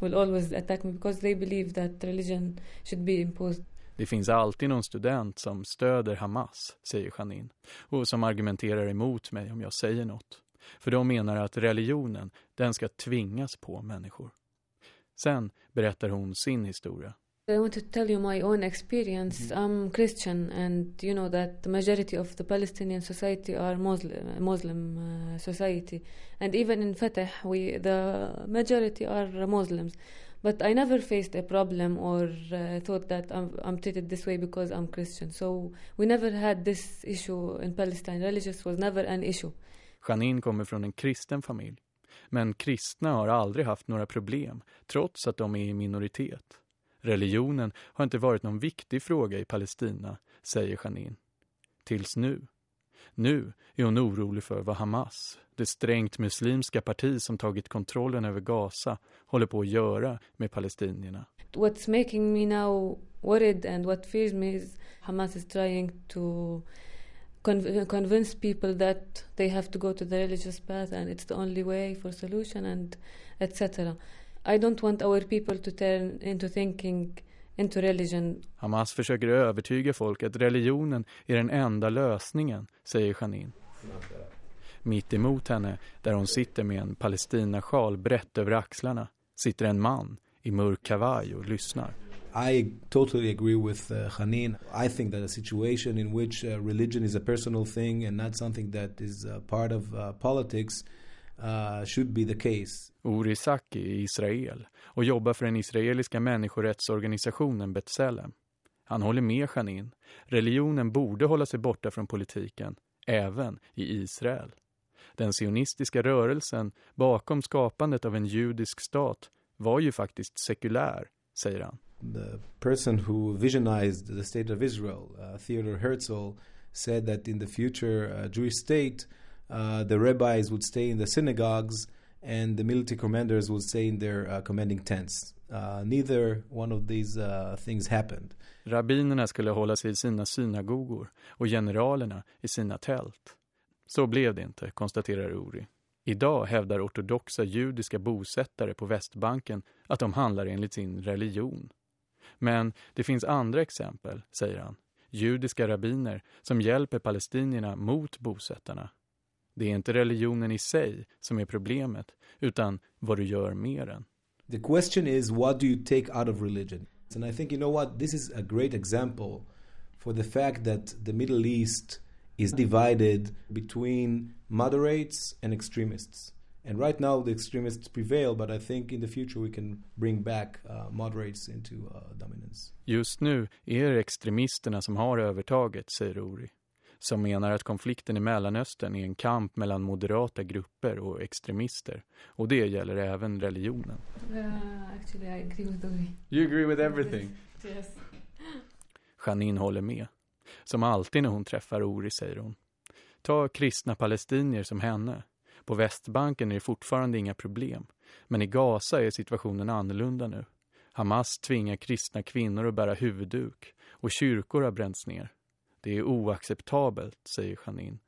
Speaker 10: will always attack me because they believe that religion should be imposed.
Speaker 11: Det finns alltid någon student som stöder Hamas, säger Janine, och som argumenterar emot mig om jag säger något. För de menar att religionen, den ska tvingas på människor. Sen berättar hon sin historia.
Speaker 10: I want to tell you my own experience. Mm-hmm. I'm Christian, and you know that the majority of the Palestinian society are Muslim, Muslim uh, society, and even in Fatah, we the majority are Muslims. But I never faced a problem or uh, thought that I'm, I'm treated this way because I'm Christian. So we never had this issue in Palestine. Religious was never an issue.
Speaker 11: Janine kommer från en kristen familj. Men kristna har aldrig haft några problem, trots att de är i minoritet. Religionen har inte varit någon viktig fråga i Palestina, säger Janin. Tills nu. Nu är hon orolig för vad Hamas, det strängt muslimska parti som tagit kontrollen över Gaza, håller på att göra med palestinierna.
Speaker 10: What's making me now worried and what fears me is Hamas is trying to convince people that they have to go to the religious path and it's the only way for solution and etc. I don't want our people to turn into thinking into religion.
Speaker 11: Hamas försöker övertyga folk att religionen är den enda lösningen, säger Janine. Mitt emot henne, där hon sitter med en palestinasjal brett över axlarna, sitter en man i mörk kavaj och lyssnar.
Speaker 12: I totally agree with uh, Khanin. I think that a situation in which uh, religion is a personal thing and not something that is uh, part of uh, politics uh, should be the case.
Speaker 11: Uri Saki är Israel och jobbar för den israeliska människorättsorganisationen Betselem. Han håller med Janin. Religionen borde hålla sig borta från politiken, även i Israel. Den sionistiska rörelsen bakom skapandet av en judisk stat var ju faktiskt sekulär, säger han.
Speaker 12: The person who visionized the state of Israel, uh, Theodor Herzl, said that in the future uh, Jewish state uh, the rabbis would stay in the synagogues and the military commanders would stay in their uh, commanding tents. Uh, neither one of these uh, things happened.
Speaker 11: Rabbinerna skulle hålla sig i sina synagogor och generalerna i sina tält. Så blev det inte, konstaterar Uri. Idag hävdar ortodoxa judiska bosättare på Västbanken att de handlar enligt sin religion. Men det finns andra exempel, säger han. Judiska rabbiner som hjälper palestinierna mot bosättarna. Det är inte religionen i sig som är problemet, utan vad du gör med den.
Speaker 12: The question is what do you take out of religion? And I think you know what this is a great example for the fact that the Middle East is divided between moderates and extremists. And right now the extremists prevail, but I think in the future we can bring back uh, moderates into uh, dominance.
Speaker 11: Just nu är det extremisterna som har övertaget, säger Ori. Som menar att konflikten i Mellanöstern är en kamp mellan moderata grupper och extremister. Och det gäller även religionen.
Speaker 10: Uh, actually, I agree with Uri.
Speaker 11: You agree with everything?
Speaker 10: Yes.
Speaker 11: Janine håller med. Som alltid när hon träffar Ori, säger hon. Ta kristna palestinier som henne. På Västbanken är det fortfarande inga problem. Men i Gaza är situationen annorlunda nu. Hamas tvingar kristna kvinnor att bära huvudduk och kyrkor har bränts ner. Det är oacceptabelt, säger Janine.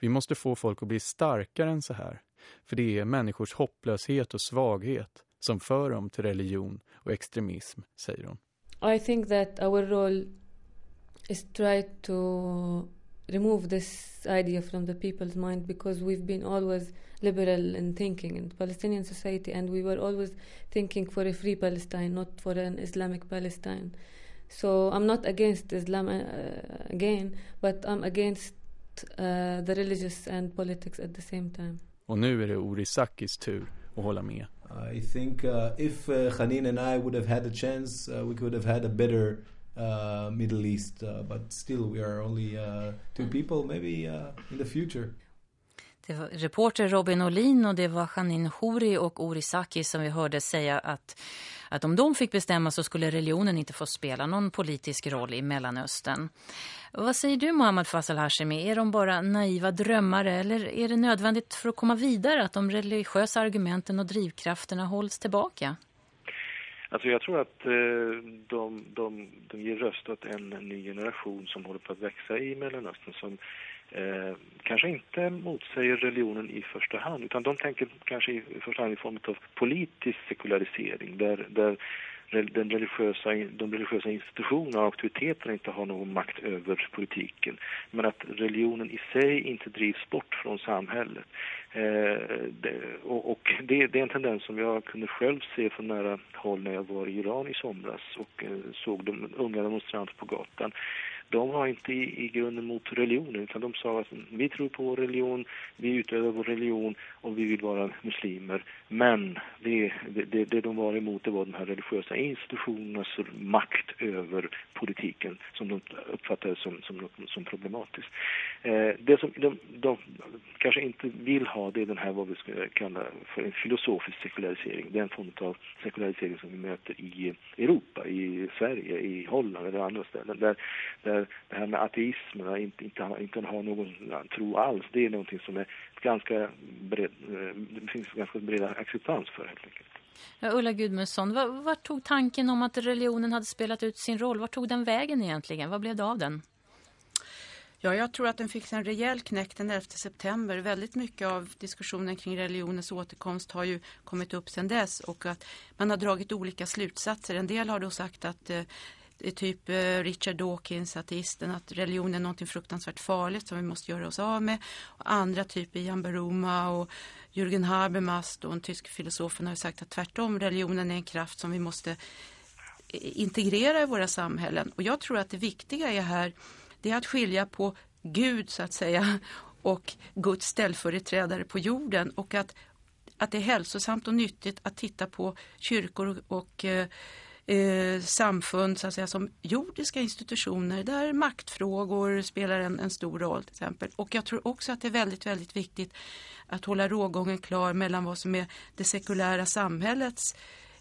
Speaker 11: Vi måste få folk att bli starkare än så här. För det är människors hopplöshet och svaghet som för dem till religion och extremism, säger hon.
Speaker 10: I think that our role is try to remove this idea from the people's mind because we've been always liberal in thinking in Palestinian society and we were always thinking for a free Palestine, not for an Islamic Palestine. So I'm not against Islam uh, again, but I'm against uh, the religious and politics at the same time.
Speaker 11: Och nu är det Orisakis tur att hålla med.
Speaker 12: I think uh, if uh, Khanin and I would have had a chance, uh, we could have had a better uh, Middle East. Uh, but still, we are only uh, two people. Maybe uh, in the future.
Speaker 1: Det var reporter Robin Olin och det var Janine Hori och Ori Saki som vi hörde säga att, att om de fick bestämma så skulle religionen inte få spela någon politisk roll i Mellanöstern. Vad säger du Mohammad Fassal Hashemi? Är de bara naiva drömmare eller är det nödvändigt för att komma vidare att de religiösa argumenten och drivkrafterna hålls tillbaka?
Speaker 3: Alltså jag tror att eh, de, de, de ger röst åt en ny generation som håller på att växa i Mellanöstern som eh, kanske inte motsäger religionen i första hand utan de tänker kanske i första hand i form av politisk sekularisering där, där den religiösa, de religiösa institutionerna och auktoriteterna inte har någon makt över politiken. Men att religionen i sig inte drivs bort från samhället. Eh, det, och, och det, det, är en tendens som jag kunde själv se från nära håll när jag var i Iran i somras och eh, såg de unga demonstranter på gatan de var inte i, i grunden mot religionen utan de sa att vi tror på vår religion, vi utövar vår religion och vi vill vara muslimer. Men det, det, det de var emot det var de här religiösa institutionernas makt över politiken som de uppfattade som, som, som problematiskt. Eh, det som de, de kanske inte vill ha det är den här vad vi skulle kalla för en filosofisk sekularisering. Den form av sekularisering som vi möter i Europa, i Sverige, i Holland eller andra ställen. Där, där det här med ateismen, inte, inte, inte ha någon tro alls, det är någonting som är ganska bred, eh, det finns ganska bred acceptans för helt enkelt.
Speaker 1: Ja, Ulla Gudmundsson, var, var tog tanken om att religionen hade spelat ut sin roll? Var tog den vägen egentligen? Vad blev det av den?
Speaker 2: Ja, jag tror att den fick en rejäl knäck den 11 september. Väldigt mycket av diskussionen kring religionens återkomst har ju kommit upp sedan dess och att man har dragit olika slutsatser. En del har då sagt att eh, typ eh, Richard Dawkins, ateisten, att religion är något fruktansvärt farligt som vi måste göra oss av med. Och andra typer, Jan Baruma och Jürgen Habermas, då en tysk filosofen, har sagt att tvärtom, religionen är en kraft som vi måste eh, integrera i våra samhällen. Och jag tror att det viktiga är här, det är att skilja på Gud så att säga och Guds ställföreträdare på jorden och att, att det är hälsosamt och nyttigt att titta på kyrkor och, och eh, eh, samfund så att säga, som jordiska institutioner där maktfrågor spelar en, en, stor roll till exempel. Och jag tror också att det är väldigt, väldigt viktigt att hålla rågången klar mellan vad som är det sekulära samhällets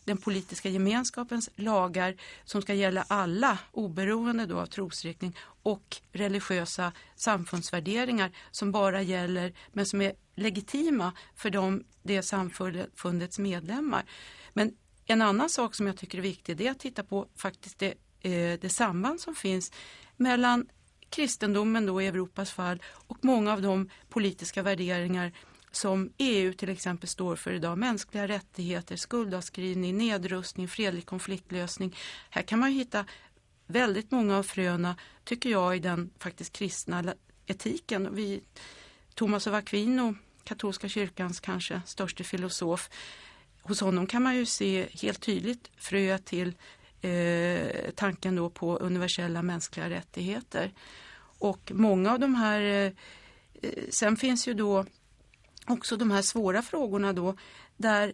Speaker 2: den politiska gemenskapens lagar som ska gälla alla oberoende då av trosriktning och religiösa samfundsvärderingar som bara gäller men som är legitima för dem, det samfundets medlemmar. Men en annan sak som jag tycker är viktig är att titta på faktiskt det, eh, det samband som finns mellan kristendomen då i Europas fall och många av de politiska värderingar som EU till exempel står för idag. Mänskliga rättigheter, skuldavskrivning, nedrustning, fredlig konfliktlösning. Här kan man hitta väldigt många av fröna, tycker jag, i den faktiskt kristna etiken. Vi, Thomas av Aquino, katolska kyrkans kanske största filosof, hos honom kan man ju se helt tydligt frö till eh, tanken då på universella mänskliga rättigheter. Och många av de här, eh, eh, sen finns ju då också de här svåra frågorna då där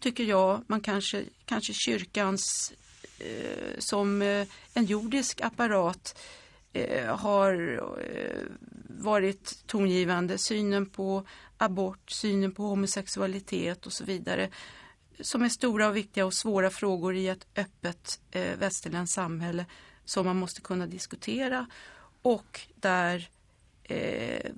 Speaker 2: tycker jag man kanske, kanske kyrkans eh, som eh, en jordisk apparat eh, har eh, varit tongivande. Synen på abort, synen på homosexualitet och så vidare. Som är stora och viktiga och svåra frågor i ett öppet eh, västerländskt samhälle som man måste kunna diskutera och där eh,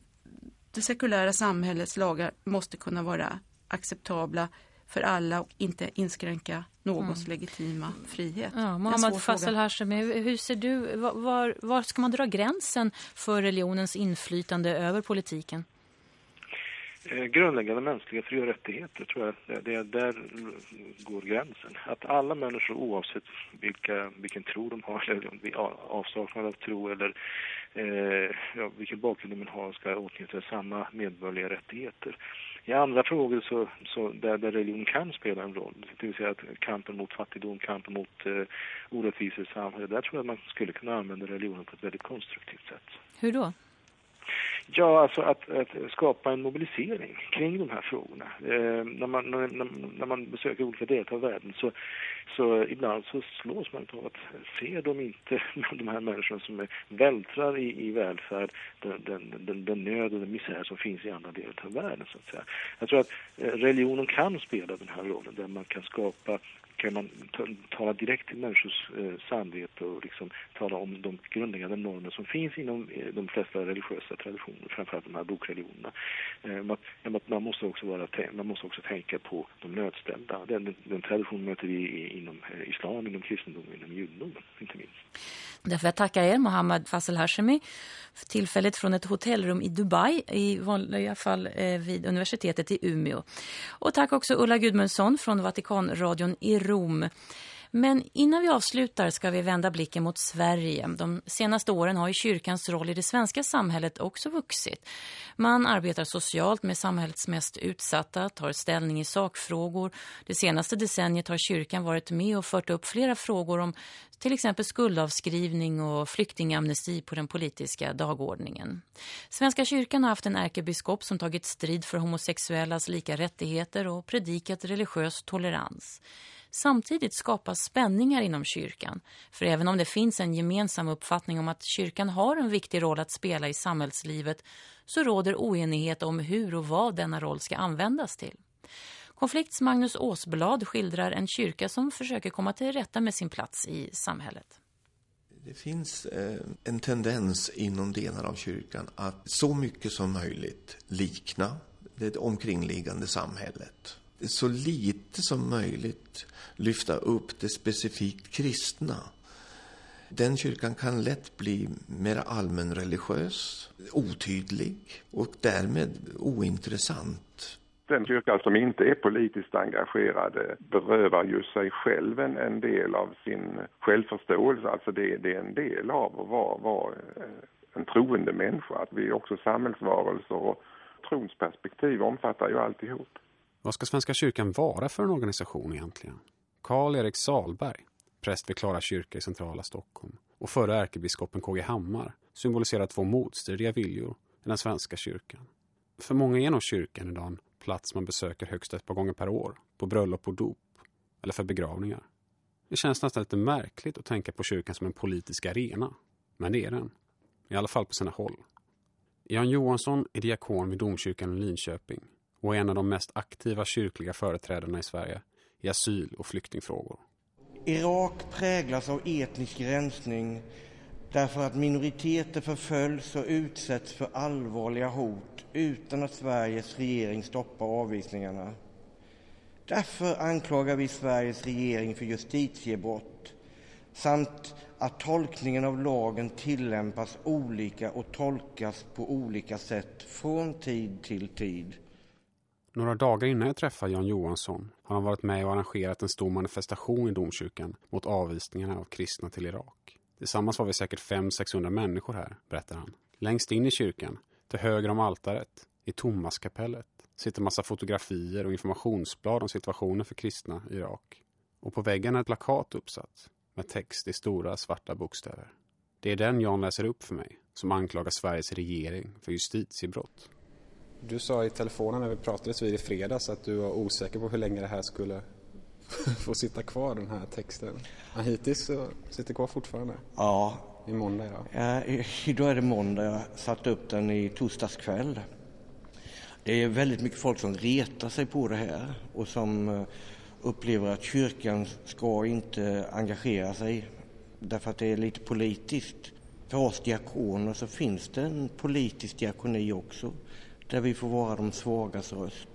Speaker 2: det sekulära samhällets lagar måste kunna vara acceptabla för alla och inte inskränka någons mm. legitima frihet.
Speaker 1: Ja, Mohammad Fassel Hashemi, hur ser du, var, var ska man dra gränsen för religionens inflytande över politiken?
Speaker 3: Eh, grundläggande mänskliga fri- och rättigheter tror jag, det, det, där går gränsen. Att alla människor oavsett vilka, vilken tro de har, eller avsaknad av tro eller eh, ja, vilken bakgrund de har ska åtnjuta samma medborgerliga rättigheter. I andra frågor så, så där, där religion kan spela en roll, det vill säga att kampen mot fattigdom, kampen mot eh, orättvisor i samhället, där tror jag att man skulle kunna använda religionen på ett väldigt konstruktivt sätt.
Speaker 1: Hur då?
Speaker 3: Ja, alltså att, att, skapa en mobilisering kring de här frågorna. Eh, när, man, när, när, man besöker olika delar av världen så, så ibland så slås man av att se de inte de här människorna som är vältrar i, i välfärd, den, den, den, den nöd och den misär som finns i andra delar av världen. Så att säga. Jag tror att eh, religionen kan spela den här rollen där man kan skapa kan man tala direkt till människors eh, samvete och liksom tala om de grundläggande normer som finns inom eh, de flesta religiösa traditioner, framförallt de här bokreligionerna. Eh, man, man, måste också vara, man måste också tänka på de nödställda. Den, den, den traditionen möter vi inom eh, islam, inom kristendom, inom judendomen, inte minst.
Speaker 1: Därför jag tackar er, Mohammad Fassel Hashemi, för tillfället från ett hotellrum i Dubai, i vanliga fall eh, vid universitetet i Umeå. Och tack också Ulla Gudmundsson från Vatikanradion i Rom. Men innan vi avslutar ska vi vända blicken mot Sverige. De senaste åren har ju kyrkans roll i det svenska samhället också vuxit. Man arbetar socialt med samhällets mest utsatta, tar ställning i sakfrågor. Det senaste decenniet har kyrkan varit med och fört upp flera frågor om till exempel skuldavskrivning och flyktingamnesti på den politiska dagordningen. Svenska kyrkan har haft en ärkebiskop som tagit strid för homosexuellas lika rättigheter och predikat religiös tolerans. Samtidigt skapas spänningar inom kyrkan. För även om det finns en gemensam uppfattning om att kyrkan har en viktig roll att spela i samhällslivet så råder oenighet om hur och vad denna roll ska användas till. Konflikts Magnus Åsblad skildrar en kyrka som försöker komma till rätta med sin plats i samhället.
Speaker 13: Det finns eh, en tendens inom delar av kyrkan att så mycket som möjligt likna det omkringliggande samhället. Så lite som möjligt lyfta upp det specifikt kristna. Den kyrkan kan lätt bli mer allmänreligiös, otydlig och därmed ointressant.
Speaker 14: Den kyrkan som inte är politiskt engagerad berövar ju sig själv en, en del av sin självförståelse. Alltså det, det är en del av att vara, vara eh, en troende människa. Att vi är också samhällsvarelser och trons perspektiv omfattar ju alltihop.
Speaker 15: Vad ska Svenska kyrkan vara för en organisation egentligen? Karl-Erik Salberg, präst vid Klara kyrka i centrala Stockholm, och förre ärkebiskopen KG Hammar symboliserar två motstridiga viljor i den svenska kyrkan. För många är nog kyrkan idag en plats man besöker högst ett par gånger per år, på bröllop och dop, eller för begravningar. Det känns nästan lite märkligt att tänka på kyrkan som en politisk arena, men det är den. I alla fall på sina håll. Jan Johansson är diakon vid domkyrkan i Linköping och är en av de mest aktiva kyrkliga företrädarna i Sverige i asyl- och flyktingfrågor.
Speaker 16: Irak präglas av etnisk rensning därför att minoriteter förföljs och utsätts för allvarliga hot utan att Sveriges regering stoppar avvisningarna. Därför anklagar vi Sveriges regering för justitiebrott samt att tolkningen av lagen tillämpas olika och tolkas på olika sätt från tid till tid.
Speaker 15: Några dagar innan jag träffade Jan Johansson har han varit med och arrangerat en stor manifestation i domkyrkan mot avvisningarna av kristna till Irak. Tillsammans var vi säkert 500-600 människor här, berättar han. Längst in i kyrkan, till höger om altaret, i Thomaskapellet, sitter massa fotografier och informationsblad om situationen för kristna i Irak. Och på väggen är ett plakat uppsatt med text i stora svarta bokstäver. Det är den Jan läser upp för mig som anklagar Sveriges regering för justitiebrott. Du sa i telefonen när vi pratades vid i fredags att du var osäker på hur länge det här skulle få sitta kvar, den här texten. Men hittills så sitter kvar fortfarande?
Speaker 16: Ja.
Speaker 15: I måndag, ja.
Speaker 16: ja. Idag är det måndag. Jag satte upp den i torsdags kväll. Det är väldigt mycket folk som retar sig på det här och som eh, upplever att kyrkan ska inte engagera sig därför att det är lite politiskt. För oss diakoner så finns det en politisk diakoni också där vi får vara de svagas röst.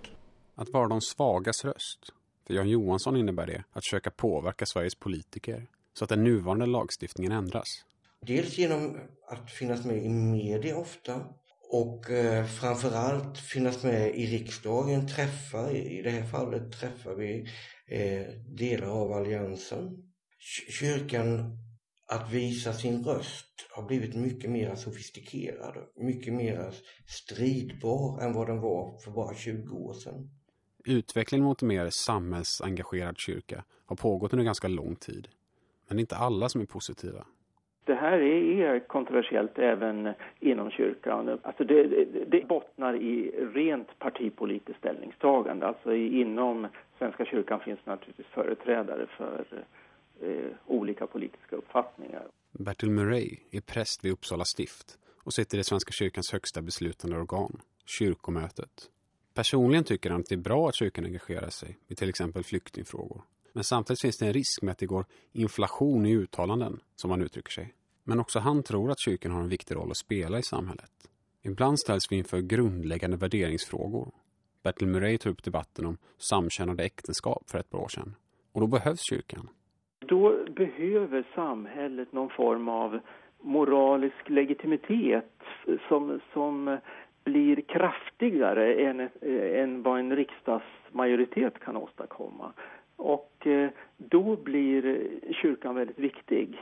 Speaker 15: Att vara de svagas röst? För Jan Johansson innebär det att försöka påverka Sveriges politiker så att den nuvarande lagstiftningen ändras.
Speaker 16: Dels genom att finnas med i media ofta och eh, framförallt finnas med i riksdagen, träffa, i det här fallet träffar vi eh, delar av alliansen. Kyrkan att visa sin röst har blivit mycket mer sofistikerad, mycket mer stridbar än vad den var för bara 20 år sedan.
Speaker 15: Utvecklingen mot en mer samhällsengagerad kyrka har pågått under ganska lång tid. Men det är inte alla som är positiva.
Speaker 17: Det här är kontroversiellt även inom kyrkan. Alltså det, det bottnar i rent partipolitiskt ställningstagande. Alltså inom Svenska kyrkan finns naturligtvis företrädare för eh, olika politiska uppfattningar.
Speaker 15: Bertil Murray är präst vid Uppsala stift och sitter i Svenska kyrkans högsta beslutande organ, kyrkomötet. Personligen tycker han att det är bra att kyrkan engagerar sig i till exempel flyktingfrågor. Men samtidigt finns det en risk med att det går inflation i uttalanden, som han uttrycker sig. Men också han tror att kyrkan har en viktig roll att spela i samhället. Ibland ställs vi inför grundläggande värderingsfrågor. Bertil Murray tog upp debatten om samkönade äktenskap för ett par år sedan. Och då behövs kyrkan.
Speaker 17: Då behöver samhället någon form av moralisk legitimitet som, som blir kraftigare än, än vad en riksdagsmajoritet kan åstadkomma. Och eh, då blir kyrkan väldigt viktig.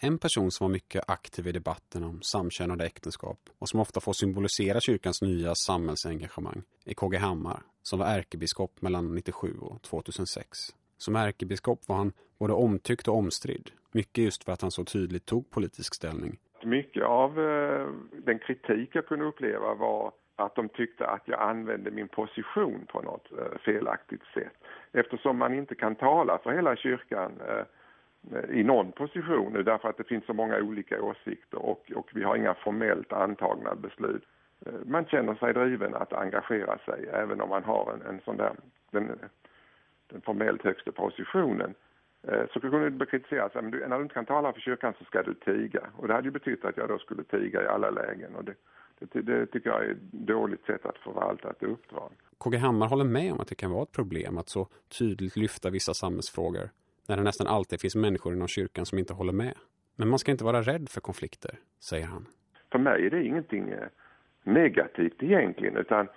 Speaker 15: En person som var mycket aktiv i debatten om samkönade äktenskap och som ofta får symbolisera kyrkans nya samhällsengagemang är KG Hammar som var ärkebiskop mellan 97 och 2006. Som ärkebiskop var han både omtyckt och omstridd. Mycket just för att han så tydligt tog politisk ställning.
Speaker 14: Mycket av eh, den kritik jag kunde uppleva var att de tyckte att jag använde min position på något eh, felaktigt sätt. Eftersom man inte kan tala för hela kyrkan eh, i någon position nu därför att det finns så många olika åsikter och, och vi har inga formellt antagna beslut. Man känner sig driven att engagera sig även om man har en, en sån där, den, den formellt högsta positionen. Eh, så kunde det kritiseras, men du, när du inte kan tala för kyrkan så ska du tiga. Och det hade ju betytt att jag då skulle tiga i alla lägen. Och det, det, det tycker jag är ett dåligt sätt att förvalta ett uppdrag.
Speaker 15: KG Hammar håller med om att det kan vara ett problem att så tydligt lyfta vissa samhällsfrågor när det nästan alltid finns människor inom kyrkan som inte håller med. Men man ska inte vara rädd för konflikter, säger han.
Speaker 14: För mig är det ingenting eh, negativt egentligen utan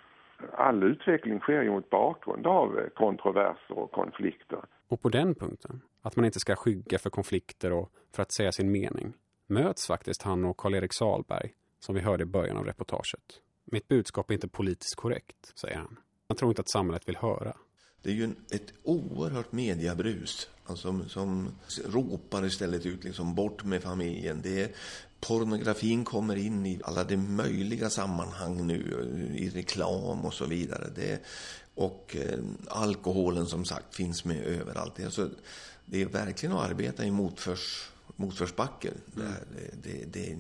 Speaker 14: all utveckling sker ju mot bakgrund av eh, kontroverser och konflikter.
Speaker 15: Och på den punkten, att man inte ska skygga för konflikter och för att säga sin mening, möts faktiskt han och Karl-Erik Salberg, som vi hörde i början av reportaget. Mitt budskap är inte politiskt korrekt, säger han. Han tror inte att samhället vill höra.
Speaker 13: Det är ju ett oerhört mediabrus alltså, som ropar istället ut liksom bort med familjen. Det är, pornografin kommer in i alla de möjliga sammanhang nu, i reklam och så vidare. Det, och eh, alkoholen som sagt finns med överallt. Alltså, det är verkligen att arbeta i motförs, motförsbacken. Mm. Det, det, det,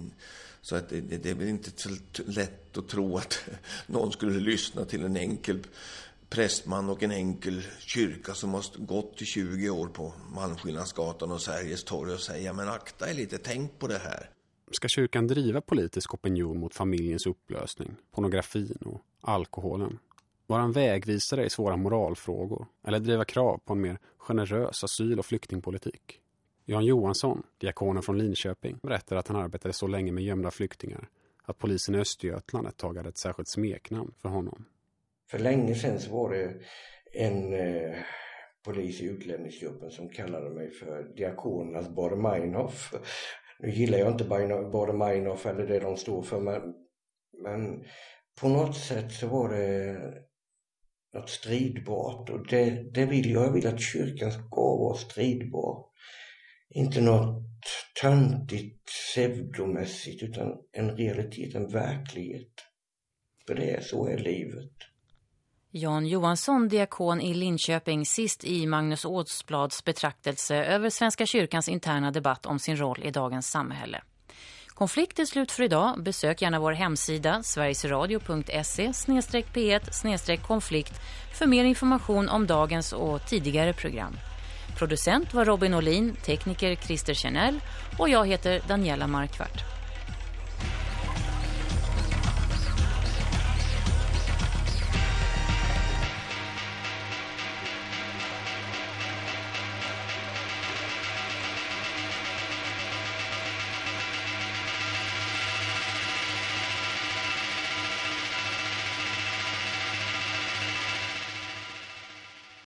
Speaker 13: så att det, det är väl inte så lätt att tro att någon skulle lyssna till en enkel prästman och en enkel kyrka som har gått i 20 år på Malmskillnadsgatan och Sergels torg och säga men akta er lite, tänk på det här.
Speaker 15: Ska kyrkan driva politisk opinion mot familjens upplösning, pornografin och alkoholen? Vara en vägvisare i svåra moralfrågor eller driva krav på en mer generös asyl- och flyktingpolitik? Jan Johansson, diakonen från Linköping, berättar att han arbetade så länge med gömda flyktingar att polisen i Östergötland ett tag hade ett särskilt smeknamn för honom.
Speaker 16: För länge sedan så var det en eh, polis i utlämningsgruppen som kallade mig för diakonernas Baader-Meinhof. Nu gillar jag inte Baader-Meinhof eller det de står för men, men på något sätt så var det något stridbart och det, det vill jag. Jag vill att kyrkan ska vara stridbar. Inte något töntigt pseudomässigt utan en realitet, en verklighet.
Speaker 18: För det är så är livet.
Speaker 1: Jan Johansson, diakon i Linköping, sist i Magnus Ådsblads betraktelse över Svenska kyrkans interna debatt om sin roll i dagens samhälle. Konflikt är slut för idag. Besök gärna vår hemsida sverigesradio.se p1 konflikt för mer information om dagens och tidigare program. Producent var Robin Olin, tekniker Christer Kjernell och jag heter Daniela Markvart.